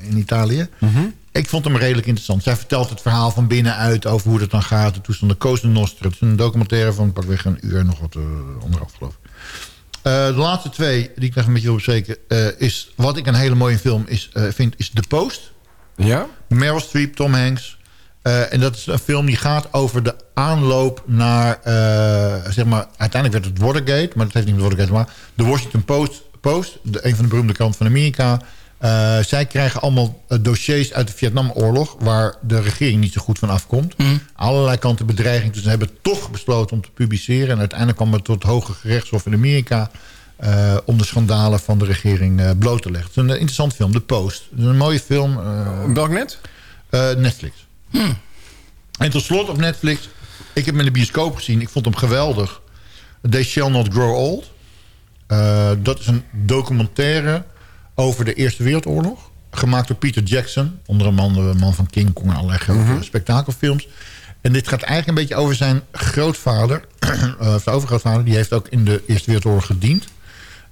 in Italië. Mm -hmm. Ik vond hem redelijk interessant. Zij vertelt het verhaal van binnenuit over hoe dat dan gaat. De toestand de Cosa Nostra. Het is een documentaire van pakweg een uur nog wat uh, onderaf geloof ik. Uh, de laatste twee die ik nog een beetje wil bespreken... Uh, is wat ik een hele mooie film is, vind, is The Post. Ja? Meryl Streep, Tom Hanks. en dat is een film die gaat over de aanloop naar... zeg maar, uiteindelijk werd het Watergate... maar dat heeft niet met Watergate te maken. De Washington Post, Post de, een van de beroemde kranten van Amerika... Uh, zij krijgen allemaal uh, dossiers uit de Vietnamoorlog... waar de regering niet zo goed van afkomt. Mm. Allerlei kanten bedreiging. Dus ze hebben toch besloten om te publiceren. En uiteindelijk kwam het tot het Hoge Gerechtshof in Amerika... Uh, om de schandalen van de regering bloot te leggen. Het is een interessant film, The Post. Het is een mooie film. Welk net? Netflix. Mm. En tot slot op Netflix... Ik heb hem in de bioscoop gezien. Ik vond hem geweldig. They Shall Not Grow Old. dat is een documentaire over de Eerste Wereldoorlog. Gemaakt door Peter Jackson. Onder een man, de man van King Kong en allerlei grote mm -hmm. spektakelfilms. En dit gaat eigenlijk een beetje over zijn grootvader. [CLEARS THROAT] of de overgrootvader. Die heeft ook in de Eerste Wereldoorlog gediend.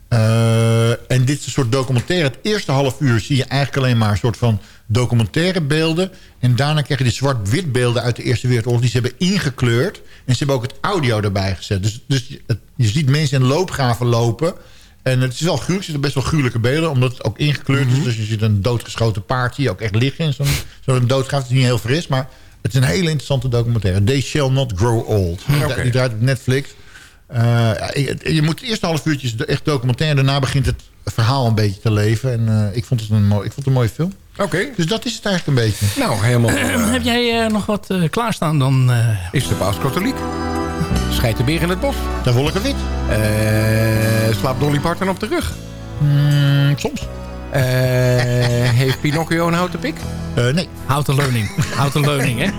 Eh, en dit is een soort documentaire. Het eerste half uur zie je eigenlijk alleen maar een soort van documentaire beelden. En daarna krijg je de zwart-wit beelden uit de Eerste Wereldoorlog... die ze hebben ingekleurd. En ze hebben ook het audio erbij gezet. Dus, dus je, het- je ziet mensen in loopgraven lopen... En het is wel gruwelijk, er zitten best wel gruwelijke beelden... omdat het ook ingekleurd is. Dus je ziet een doodgeschoten paard hier ook echt liggen... in zo'n zo'n doodgraaf. Het is niet heel fris, maar het is een hele interessante documentaire. They Shall Not Grow Old. Die- Oké. Die draait op Netflix. Eh, je, je moet het eerste half uurtje echt documentaire... daarna begint het verhaal een beetje te leven. En eh, ik, vond het een mooi, ik vond het een mooie film. Oké. Dus dat is het eigenlijk een beetje. Nou, helemaal... [CLEARS THROAT] Heb jij eh, nog wat eh, klaarstaan dan? eh? is de paus katholiek? Scheidt de beer in het bos? Daar Wolkenwit. Eh slaapt Dolly Parton op de rug? Mm, soms. Eh, heeft Pinocchio een houten pik? Eh, nee. Houten leuning. Houten leuning, hè? [LAUGHS]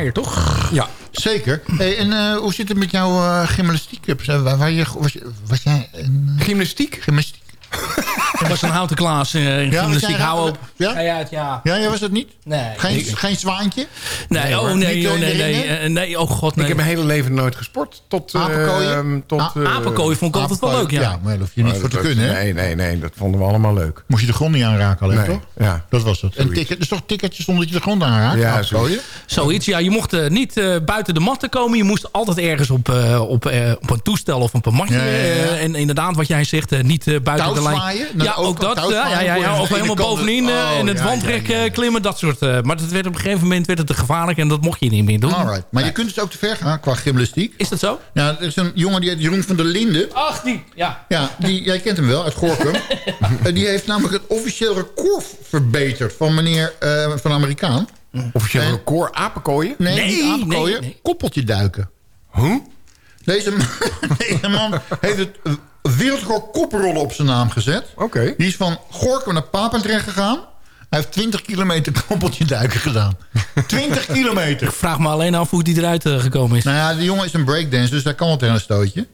Fire, toch? Ja. Zeker. Hey, en eh, hoe zit het met jouw eh, gymnastiek? Waar, waar je, was, was jij een... Gymnastiek? Gymnastiek. Dat was een houten Klaas in was gymnastiek. Hou op. Ja? Ga je uit, ja. Ja, was dat niet? Nee. Geen, Ik- geen zwaantje? Nee, oh nee, oh, eh, nee, de nee, ringen? eh, nee, oh god, nee. Ik heb mijn hele leven nooit gesport. Tot, eh, Apenkooien? tot, Ah, eh, Apenkooien vond ik altijd wel leuk, ja. Ja, maar daar hoef je niet maar voor te dat- kunnen, hè? Nee, nee, nee, dat vonden we allemaal leuk. Moest je de grond niet aanraken alleen, Nee, toch? ja. Dat was het. En Zoiets. ticket, dus toch ticketjes zonder dat je de grond aanraakt? Ja, Apenkooien? Zoiets, ja. Je mocht eh, niet eh, buiten de matten komen. Je moest altijd ergens op, eh, op, eh, op een toestel of op een matje. Ja, ja, ja. eh, en inderdaad, wat jij zegt, eh, niet eh, buiten de lijn. Ja, ook dat. touwzwaaien Ja, ja, ja, ja, of helemaal bovenin eh, Oh, in het ja, wandrek ja, ja, ja. eh, klimmen, dat soort. eh, maar dat werd op een gegeven moment werd het te gevaarlijk en dat mocht je niet meer doen. Alright. Maar je kunt dus ook te ver gaan qua gymnastiek. Is dat zo? Ja, er is een jongen die heet Jeroen van der Linden. Ach, die. Ja. Ja, die, jij kent hem wel, uit Gorkum. [LAUGHS] Eh, die heeft namelijk het officieel record verbeterd van meneer eh, van Amerikaan. Officieel En- record apenkooien? Nee, Nee, niet apenkooien, nee, nee. koppeltje duiken. Huh? Deze man, [LAUGHS] deze man heeft het eh, wereldrecord kopperollen op zijn naam gezet. Oké. Die is van Gorkum naar Papendrecht gegaan. Hij heeft 20 kilometer [LAUGHS] koppeltje duiken gedaan. 20 [LAUGHS] kilometer. Ik vraag me alleen af hoe die eruit eh, gekomen is. Nou ja, de jongen is een breakdancer, dus hij kan wel tegen een stootje.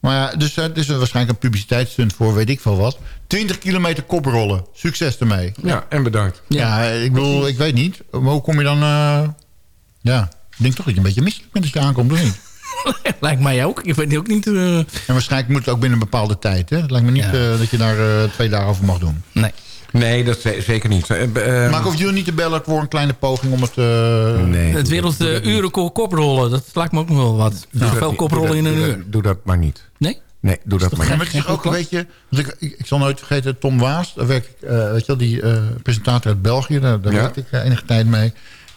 Maar ja, dus eh, het is er waarschijnlijk een publiciteitsstunt voor, weet ik veel wat. 20 kilometer koprollen. Succes ermee. Ja, en bedankt. Ja, ik bedoel, ik weet niet. Maar hoe kom je dan... eh, ja, ik denk toch dat je een beetje misselijk bent als je aankomt, of niet? [LAUGHS] Lijkt mij ook. Ik weet ook niet... eh, En waarschijnlijk moet het ook binnen een bepaalde tijd, hè? Het lijkt me niet Ja. eh, dat je daar eh, twee dagen over mag doen. nee. Nee, dat ze- zeker niet. Eh, b- eh, maar ik hoef jullie niet te bellen voor een kleine poging om het... eh, nee, Het wereld uh, urenkoor koprollen, dat lijkt me ook nog wel wat. Doe dat veel niet. koprollen in een dat- uur. Doe dat, doe dat maar niet. Nee? Nee, doe dat maar niet. maar ook een beetje... want Ik, ik, ik zal nooit vergeten, Tom Waas, daar werk ik, eh, weet je wel, die eh, presentator uit België, daar, daar Ja. werkte ik enige tijd mee.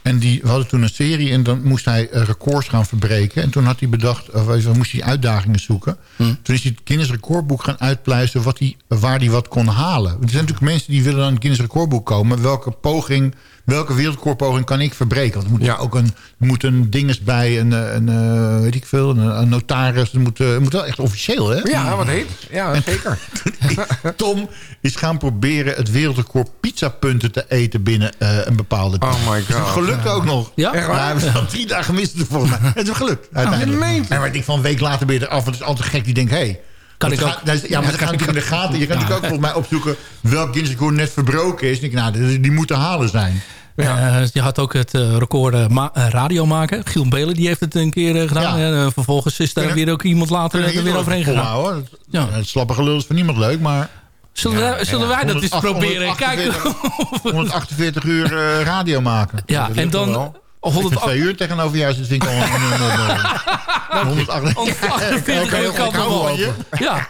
En die, we hadden toen een serie en dan moest hij eh, records gaan verbreken. En toen had hij bedacht, of hij moest hij uitdagingen zoeken. Toen is hij het Guinness recordboek gaan uitpluizen wat hij, waar hij wat kon halen. Er zijn natuurlijk mensen die willen in het Guinness recordboek komen. Welke poging, welke wereldrecordpoging kan ik verbreken? Want er moet Ja. ook een, moet een dinges bij, een, eh, een, eh, weet ik veel, een, een notaris. Het moet, het moet wel echt officieel, hè? Ja, wat heet? Ja, zeker. [LAUGHS] Tom is gaan proberen het wereldrecord pizzapunten te eten binnen een bepaalde tijd. Oh my het god. gelukt ook nog. Ja? Echt waar? heeft al drie dagen gemist volgens mij. Het is gelukt uiteindelijk. meent en maar ik van een week later je eraf. Want het is altijd gek die denkt, hé... Hey, Kan ik ook? Ja, maar dat gaat natuurlijk in de gaten. Je kan natuurlijk ook volgens mij opzoeken welk Guinness record net verbroken is. Nou, die, die moeten halen zijn. Ja. je had ook het eh, record eh, eh, radio maken. Giel Belen die heeft het een keer eh, gedaan. Ja. En eh, vervolgens is daar weer ook iemand later er weer overheen gegaan. Ja. het slappe gelul is voor niemand leuk, maar... Zullen, wij, zullen wij dat eens 108 proberen? Kijken 148 148 uur eh, radio maken. Ja, en dan... Ik 100 vind twee uur tegenover jou zit vind ik al een enorm opmerking. 148 uur kan wel. Ja.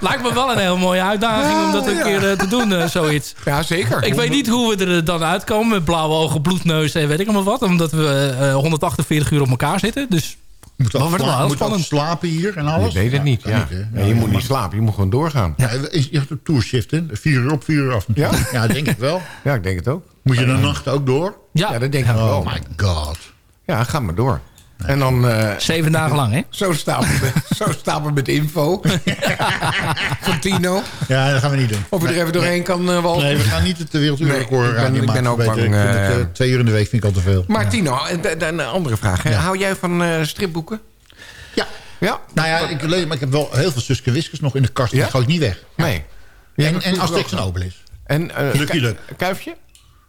Lijkt me wel een heel mooie uitdaging om dat een keer eh, te doen, eh, zoiets. Ja, zeker. Ik weet niet hoe we er dan uitkomen met blauwe ogen, bloedneus en weet ik allemaal wat. Omdat we eh, 148 uur op elkaar zitten. Dus Moet dat ook, wordt wel moet ook slapen hier en alles? Je weet het niet, ja. je moet niet slapen, je moet gewoon doorgaan. Ja, is- hebt een tourshift, hè? Vier uur op, vier uur af. Ja? ja denk ik wel. Ja, ik denk het ook. Moet je de nacht ook door? Ja, Ja, dat denk ik wel. Oh my god. Ja, ga maar door. En dan... eh, zeven dagen lang, hè? zo met, [LAUGHS] zo stapelen met info. [LAUGHS] Van Tino. Ja, dat gaan we niet doen. Of je er even doorheen kan uh, walsen. Nee, we gaan niet het werelduurrecord Nee, ik ben- ik ben maken. ook bang, het, eh, twee uur in de week vind ik al te veel. Maar ja. Tino, een andere vraag. Ja. Hou jij van eh, stripboeken? Ja. Ja? Nou ja, ik, lees- maar ik heb wel heel veel Suske Wiskers nog in de kast. Ja? Die gooi ik niet weg. Nee. En, en Asterix en Obelix. En, eh, Lucky. Kuifje?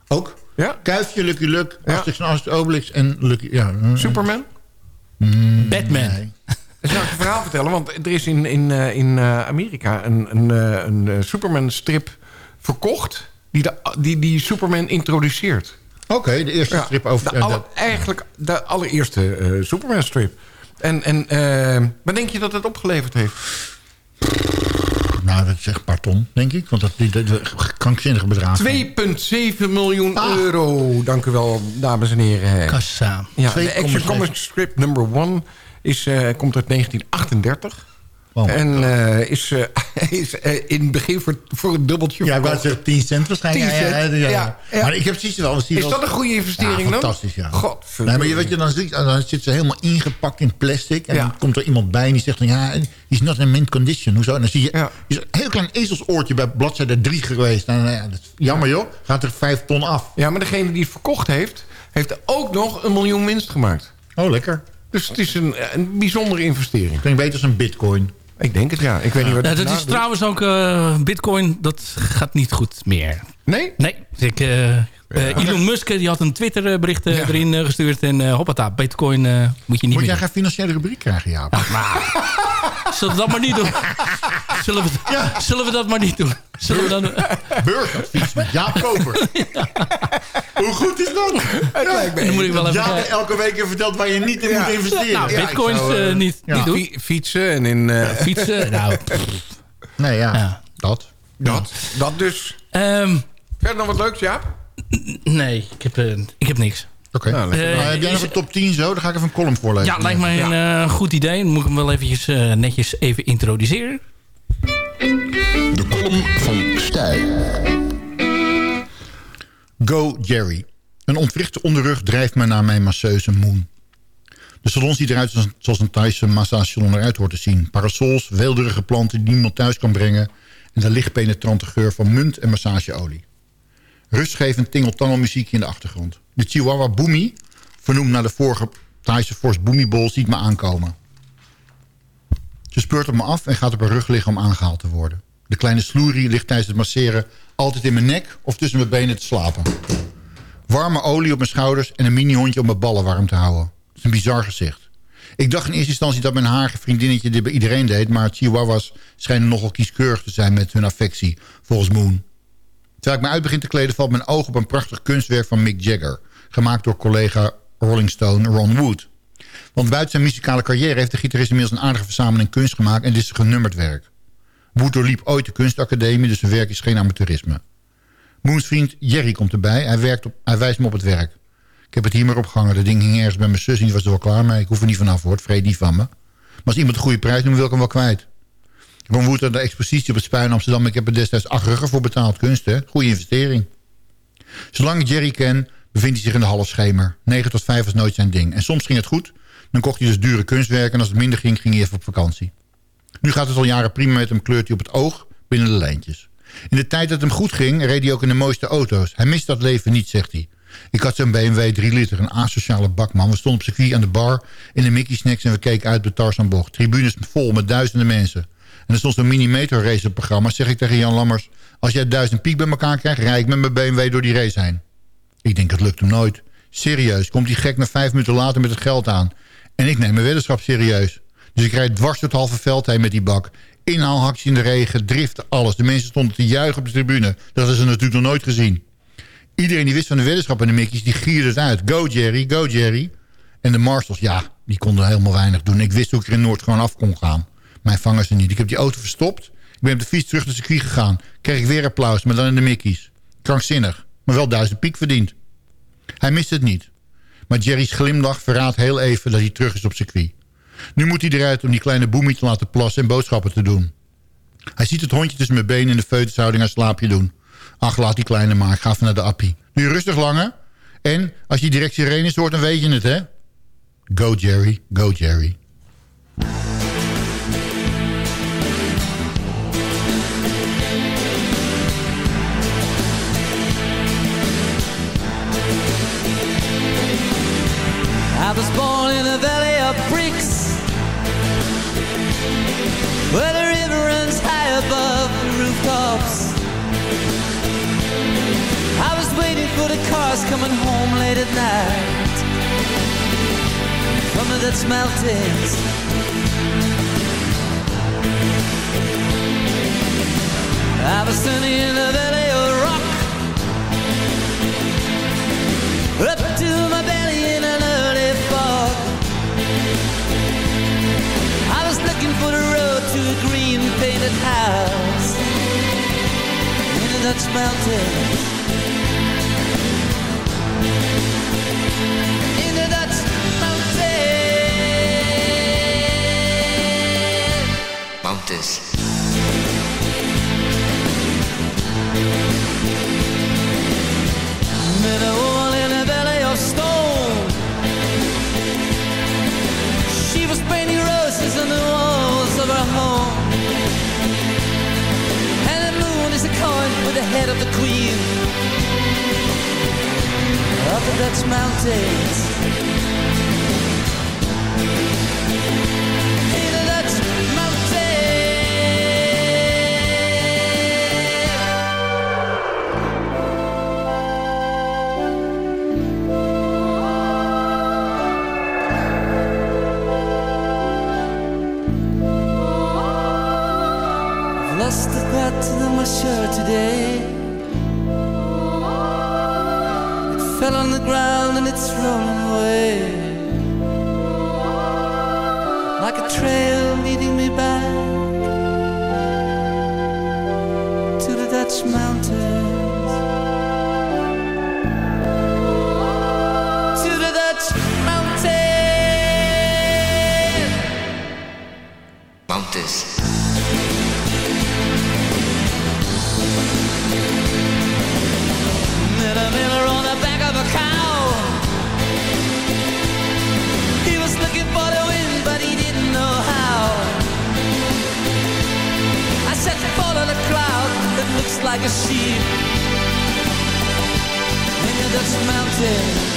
Ook. Ja? Kuifje, Lucky Luke, Ja. Asterix en Obelix en Lucky... Ja, mm? Batman. nee. Ik zal ik een verhaal vertellen, want er is in, in, eh, in eh, Amerika een, een, eh, een Superman-strip verkocht... Die, de, die, die Superman introduceert. Oké, de eerste Ja, strip over... de alle- eigenlijk de allereerste eh, Superman-strip. En, en wat denk je dat het opgeleverd heeft? Nou, dat is echt een paar ton, denk ik. Want dat dat- krankzinnige bedragen. 2,7 miljoen euro. Dank u wel, dames en heren. Kassa. Ja, de 2,7. Action Comic Strip number one is, eh, komt uit 1938. En eh, is, eh, [LAUGHS] is eh, in het begin voor, voor een dubbeltje Ja, verkocht. zeggen 10 cent waarschijnlijk. 10 Ja, ja, cent, ja, ja. ja, ja. Maar ik heb precies wel... Is dat een goede investering ja, dan? fantastisch, ja. Nee, maar je, wat je dan ziet, dan zit ze helemaal ingepakt in plastic. En dan komt er iemand bij en die zegt... dan, Ja, he's not in mint condition. Hoezo? En dan zie je is een heel klein ezelsoortje bij bladzijde 3 geweest. En, nou ja, dat is jammer joh. Gaat er 5 ton af. Ja, maar degene die het verkocht heeft... heeft ook nog een miljoen winst gemaakt. Oh, lekker. Dus het is een, een bijzondere investering. Klinkt beter als een bitcoin. Ik denk het, ja. Ik weet niet wat het dat is trouwens ook eh, bitcoin. Dat gaat niet goed meer. Nee? Nee. Ik, eh, eh, Elon Musk die had een Twitter bericht eh, erin eh, gestuurd. En eh hoppata, bitcoin eh, moet je niet Moet meer jij geen financiële rubriek krijgen, Jaap? [LAUGHS] Zullen we dat maar niet doen? [LAUGHS] Zullen we, zullen we dat maar niet doen? Zullen we dan... Burgeradvies met Jaap Koper. [LAUGHS] Hoe goed is dat? Het lijkt me Dan moet ik wel even Jaap elke week vertelt waar je niet in moet investeren. Nou, Ja, bitcoins zou, eh, eh, niet, ja. niet doen. Fie- Fietsen en in... eh, Fietsen, nou... Nee, ja. Ja. Dat. dat, dat dus. ehm, Verder nog wat leuks, Jaap? nee, ik heb, eh, ik heb niks. Oké. Nou, lekker. Eh, Nou, heb jij nog een top 10 zo? Dan ga ik even een column voorlezen. Ja, lijkt mij een eh, goed idee. Dan moet ik hem wel eventjes eh, netjes even introduceren. De column van Stijl. Go Jerry. Een ontwrichte onderrug drijft me naar mijn masseuse Moon. De salon ziet eruit zoals- zoals een Thaise massagesalon eruit hoort te zien. Parasols, weelderige planten die niemand thuis kan brengen... en de lichtpenetrante geur van munt en massageolie. Rustgevend tingeltangelmuziekje in de achtergrond. De Chihuahua Boomy, vernoemd naar de vorige Thaise Force Boomy Bowl, ziet me aankomen. Ze speurt op me af en gaat op haar rug liggen om aangehaald te worden. De kleine sloerie ligt tijdens het masseren altijd in mijn nek of tussen mijn benen te slapen. Warme olie op mijn schouders en een mini-hondje om mijn ballen warm te houden. Het is een bizar gezicht. Ik dacht in eerste instantie dat mijn harige vriendinnetje dit bij iedereen deed... maar chihuahuas schijnen nogal kieskeurig te zijn met hun affectie, volgens Moon. Terwijl ik me uit begin te kleden valt mijn oog op een prachtig kunstwerk van Mick Jagger... gemaakt door collega Rolling Stone Ron Wood. Want buiten zijn muzikale carrière heeft de gitarist inmiddels een aardige verzameling kunst gemaakt... en dit is genummerd werk. Wood doorliep ooit de kunstacademie, dus zijn werk is geen amateurisme. Moons vriend Jerry komt erbij. Hij, werkt op, hij wijst me op het werk. Ik heb het hier maar opgehangen. Dat ding hing ergens bij mijn zus en die was er wel klaar mee. Ik hoef er niet vanaf hoor, het niet van me. Maar als iemand een goede prijs noemt, wil ik hem wel kwijt. Had de expositie op het Spui in Amsterdam. Ik heb er destijds acht ruggen voor betaald. Kunst hè, goede investering. Zolang Jerry ken, bevindt hij zich in de halfschemer. 9 tot 5 was nooit zijn ding. En soms ging het goed. Dan kocht hij dus dure kunstwerken. En als het minder ging, ging hij even op vakantie. Nu gaat het al jaren prima met hem, kleurt hij op het oog binnen de lijntjes. In de tijd dat het hem goed ging, reed hij ook in de mooiste auto's. Hij mist dat leven niet, zegt hij. Ik had zo'n BMW 3 liter, een asociale bakman. We stonden op circuit aan de bar in de Mickey Snacks... en we keken uit de Tarzanbocht. Tribunes vol met duizenden mensen. En er stond zo'n het programma. Zeg ik tegen Jan Lammers... als jij duizend piek bij elkaar krijgt... rijd ik met mijn BMW door die race heen. Ik denk, het lukt hem nooit. Serieus, komt die gek na vijf minuten later met het geld aan. En ik neem mijn weddenschap serieus. Dus ik rijd dwars door het halve veld heen met die bak. Inhaalhactie in de regen, driften, alles. De mensen stonden te juichen op de tribune. Dat hadden ze natuurlijk nog nooit gezien. Iedereen die wist van de weddenschap en de Mickey's, die gierde het uit. Go Jerry, go Jerry. En de Marshals, ja, die konden helemaal weinig doen. Ik wist hoe ik er in Noord gewoon af kon gaan. Mij vangen ze niet. Ik heb die auto verstopt. Ik ben op de fiets terug naar het circuit gegaan. Kreeg ik weer applaus, maar dan in de Mickey's. Krankzinnig, maar wel duizend piek verdiend. Hij mist het niet. Maar Jerry's glimlach verraadt heel even dat hij terug is op circuit. Nu moet hij eruit om die kleine boemie te laten plassen en boodschappen te doen. Hij ziet het hondje tussen mijn benen in de feutushouding haar slaapje doen. Ach, laat die kleine maar. Ik ga even naar de appie. Nu rustig langer. En als je direct sirenes hoort, dan weet je het, hè? Go Jerry, go Jerry. I was born in a valley of bricks Where the river runs high above the rooftops. I was waiting for the cars coming home late at night From the Dutch mountains. I was standing in a valley of rock Up to was looking for the road to a green painted house. In the Dutch mountains. In the Dutch mountains Mountains. Up the Dutch mountains. In the Dutch mountains. I've lost the pattern of my shirt today. Fell on the ground and it's rolling away. Like a trail leading me back like a sheep. In the Dutch mountains.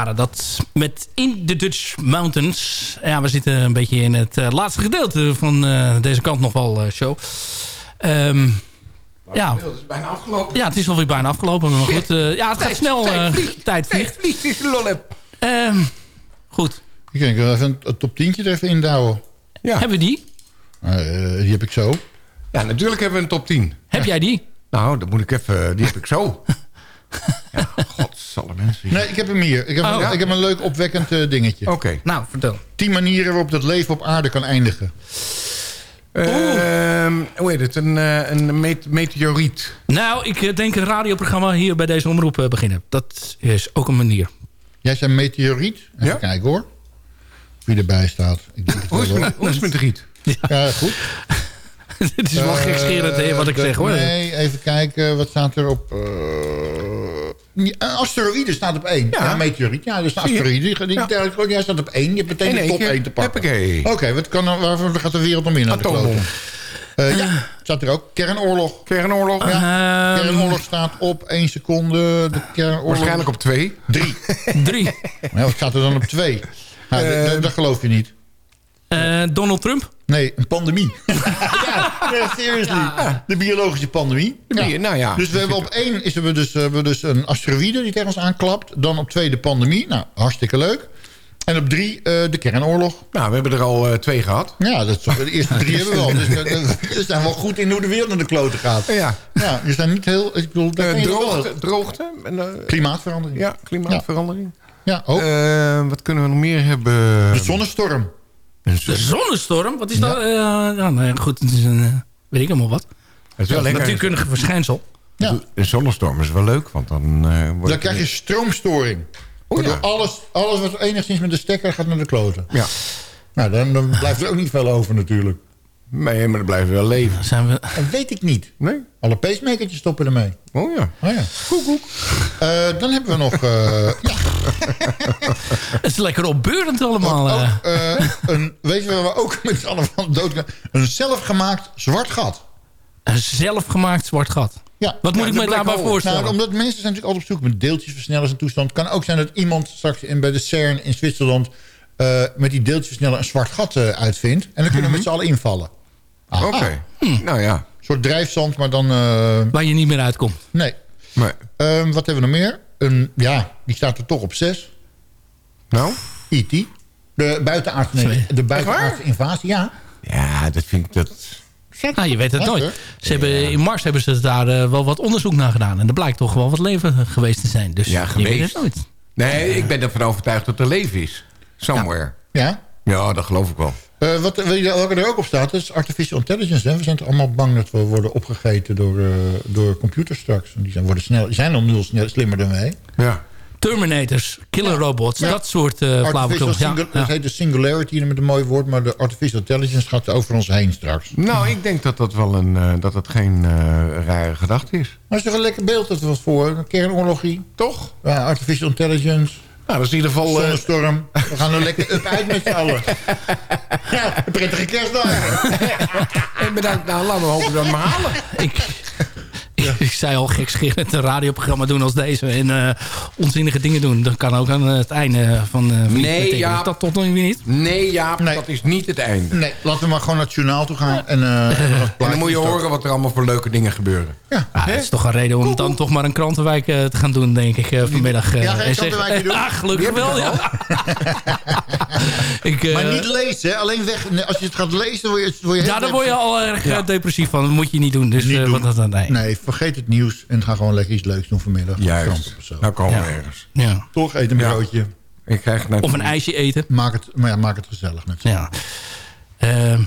Waren dat met In the Dutch Mountains. Ja, we zitten een beetje in het eh, laatste gedeelte van eh, deze kant nog wel eh, show. Ehm, ja. Het is bijna afgelopen. ja, het is alweer bijna afgelopen. Maar goed, ja, het gaat snel. tijd vliegt. tijd is. Ehm, goed. Ik denk wel even een top 10 er even indouwen. Ja. Hebben we die? Eh, die heb ik zo. Ja, natuurlijk hebben we een top 10. Heb jij die? Nou, dat moet ik even... Die heb ik zo. [LAUGHS] ja, mensen. Nee, ik heb hem hier. Ik heb, Oh. een, Ja? ik heb een leuk opwekkend eh, dingetje. Oké. Nou, vertel. 10 manieren waarop het leven op aarde kan eindigen. Ehm, hoe heet het? Een, eh, een met- meteoriet. Nou, ik eh, denk een radioprogramma hier bij deze omroep beginnen. Dat is ook een manier. Jij zei meteoriet. Even Ja. kijken hoor. Wie erbij staat. Ik denk het Hoe is het met- de riet? Ja, goed. [LAUGHS] Het is wel Eh, gekscherend hè, wat ik zeg hoor. Nee, even kijken. Wat staat er op? eh, een asteroïde staat op één. Ja, Ja. een meteoriet. Ja, dus een asteroïde. Die, die, Ja. die- jij staat op één. Je hebt meteen de één top. 1 te pakken. Oké, wat kan er, waarvoor gaat de wereld om in Atoombom. kloten? Eh, ja, staat er ook. Kernoorlog. Kernoorlog? Ja, Ehm, kernoorlog staat op één seconde. De kernoorlog... Waarschijnlijk op twee. Drie. [LAUGHS] Drie. Maar wat staat er dan op twee? Nou, dat- dat- dat geloof je niet. Eh, Donald Trump? Nee, een pandemie. [LAUGHS] ja, ja, seriously. De biologische pandemie. De bio- nou ja. Dus we hebben op één is er dus, hebben we dus een asteroïde die tegen ons aanklapt. Dan op twee de pandemie. Nou, hartstikke leuk. En op drie eh, de kernoorlog. Nou, we hebben er al eh, twee gehad. Ja, dat is, toch- de eerste drie [LAUGHS] hebben we al. Dus we, we zijn wel goed in hoe de wereld naar de kloten gaat. Ja. Ja, je zijn niet heel... Ik bedoel, Eh, droogte. droogte en, eh, Klimaatverandering. ja, klimaatverandering. Ja, ook. Eh, wat kunnen we nog meer hebben? de zonnestorm. Een zonnestorm? Wat is dat? Eh, ja, nou ja, goed, het is een... eh, weet ik helemaal wat. Het is wel lekker. Natuurkundige verschijnsel. Ja. Een zonnestorm is wel leuk, want dan... eh, wordt Dan krijg je stroomstoring. Oh, ja. alles, alles wat enigszins met de stekker gaat naar de kloten. Ja. Nou, dan, dan blijft er ook niet veel over natuurlijk. Nee, maar dan blijven we wel leven. Zijn we... Dat weet ik niet. Nee? Alle pacemakertjes stoppen ermee. Oh ja. Oh ja. Koek, koek. Eh, dan hebben we nog... eh, [LAUGHS] ja, Het is lekker opbeurend allemaal. ook, eh. een, weet je waar we ook met z'n allen van dood gaan? Een zelfgemaakt zwart gat. Een zelfgemaakt zwart gat. Ja. Wat moet Ja, ik me daarbij hole. voorstellen? Nou, omdat mensen zijn natuurlijk altijd op zoek met deeltjesversnellers en toestand. Het kan ook zijn dat iemand straks in, bij de CERN in Zwitserland... eh, met die deeltjesversneller een zwart gat eh, uitvindt. En dan kunnen we met z'n allen invallen. Oké. Nou ja. Een soort drijfzand, maar dan... eh, Waar je niet meer uitkomt. nee. Ehm, wat hebben we nog meer? Een, ja, die staat er toch op 6. Nou? E.T. De buitenaardse, nee, de buitenaardse invasie, ja. Ja, dat vind ik... Dat... Nou, je weet het nooit. hoor. Ze hebben, in Mars hebben ze daar eh, wel wat onderzoek naar gedaan. En er blijkt toch wel wat leven geweest te zijn. Dus Ja, je weet geweest. het nooit. Nee, ik ben ervan overtuigd dat er leven is. Somewhere. Ja. Ja, dat geloof ik wel. Eh, wat wat welke er ook op staat, is artificial intelligence. Hè? We zijn toch allemaal bang dat we worden opgegeten door, eh, door computers straks. Die zijn, worden snel, zijn al nul snel- slimmer dan wij. Ja. Terminators, killer robots, dat soort uh, flauwekul. Ja. Dat heet de singularity met een mooi woord, maar de artificial intelligence gaat over ons heen straks. Nou, ik denk dat dat wel een, eh, dat het geen rare gedachte is. Maar is toch een lekker beeld dat we wat voor? Een kernologie. Toch? Ja, artificial intelligence. Nou, dat is in ieder geval... eh, Zonnestorm. We gaan er lekker up uit met z'n allen. [LAUGHS] Ja, een prettige kerstdagen. en bedankt. Nou, laten we hopen dat we hem halen. Ik, [LAUGHS] ik zei al gekscherend een radioprogramma doen als deze. En eh, onzinnige dingen doen. Dat kan ook aan het einde van... eh Nee, ja. Dat tot nu weer niet. Nee, ja, dat is niet het einde. Nee, laten we maar gewoon naar het journaal toe gaan. En, eh, [LAUGHS] en dan moet je horen wat er allemaal voor leuke dingen gebeuren. Ja, dat is toch een reden om dan toch maar een krantenwijk eh, te gaan doen, denk ik, eh, vanmiddag. Ja, ga je en krantenwijkje doen? Ah, gelukkig wel, ja. [LAUGHS] ik, eh, Maar niet lezen, hè? alleen weg. nee, Als je het gaat lezen, word je, word je ja, daar word je al erg depressief van. Dat moet je niet doen. Dus, Niet eh, doen. wat dat, nee. Nee, vergeet het nieuws en ga gewoon lekker iets leuks doen vanmiddag. Juist. Of zo. Nou komen we Ja. ergens. Ja. Toch, eet een Ja. broodje. Ik krijg net Of een ijsje eten. Maak het, maar ja, maak het gezellig met z'n Ja. Ehm,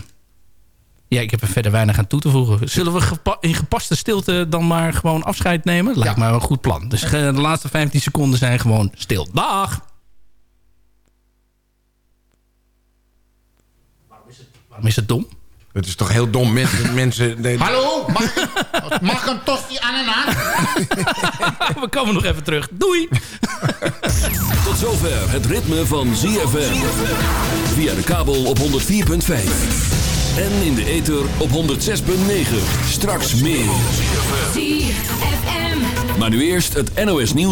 ja, ik heb er verder weinig aan toe te voegen. Zullen we gepa- in gepaste stilte dan maar gewoon afscheid nemen? Lijkt me een goed plan. Dus eh, de laatste 15 seconden zijn gewoon stil. Dag! Waarom is het dom? Het is toch heel dom. [LAUGHS] Mensen... mensen de- Hallo, mag, mag een tosti ananas? [LAUGHS] We komen nog even terug. Doei! Tot zover het ritme van ZFM. Via de kabel op 104.5. En in de ether op 106.9. Straks meer. Maar nu eerst het NOS nieuws.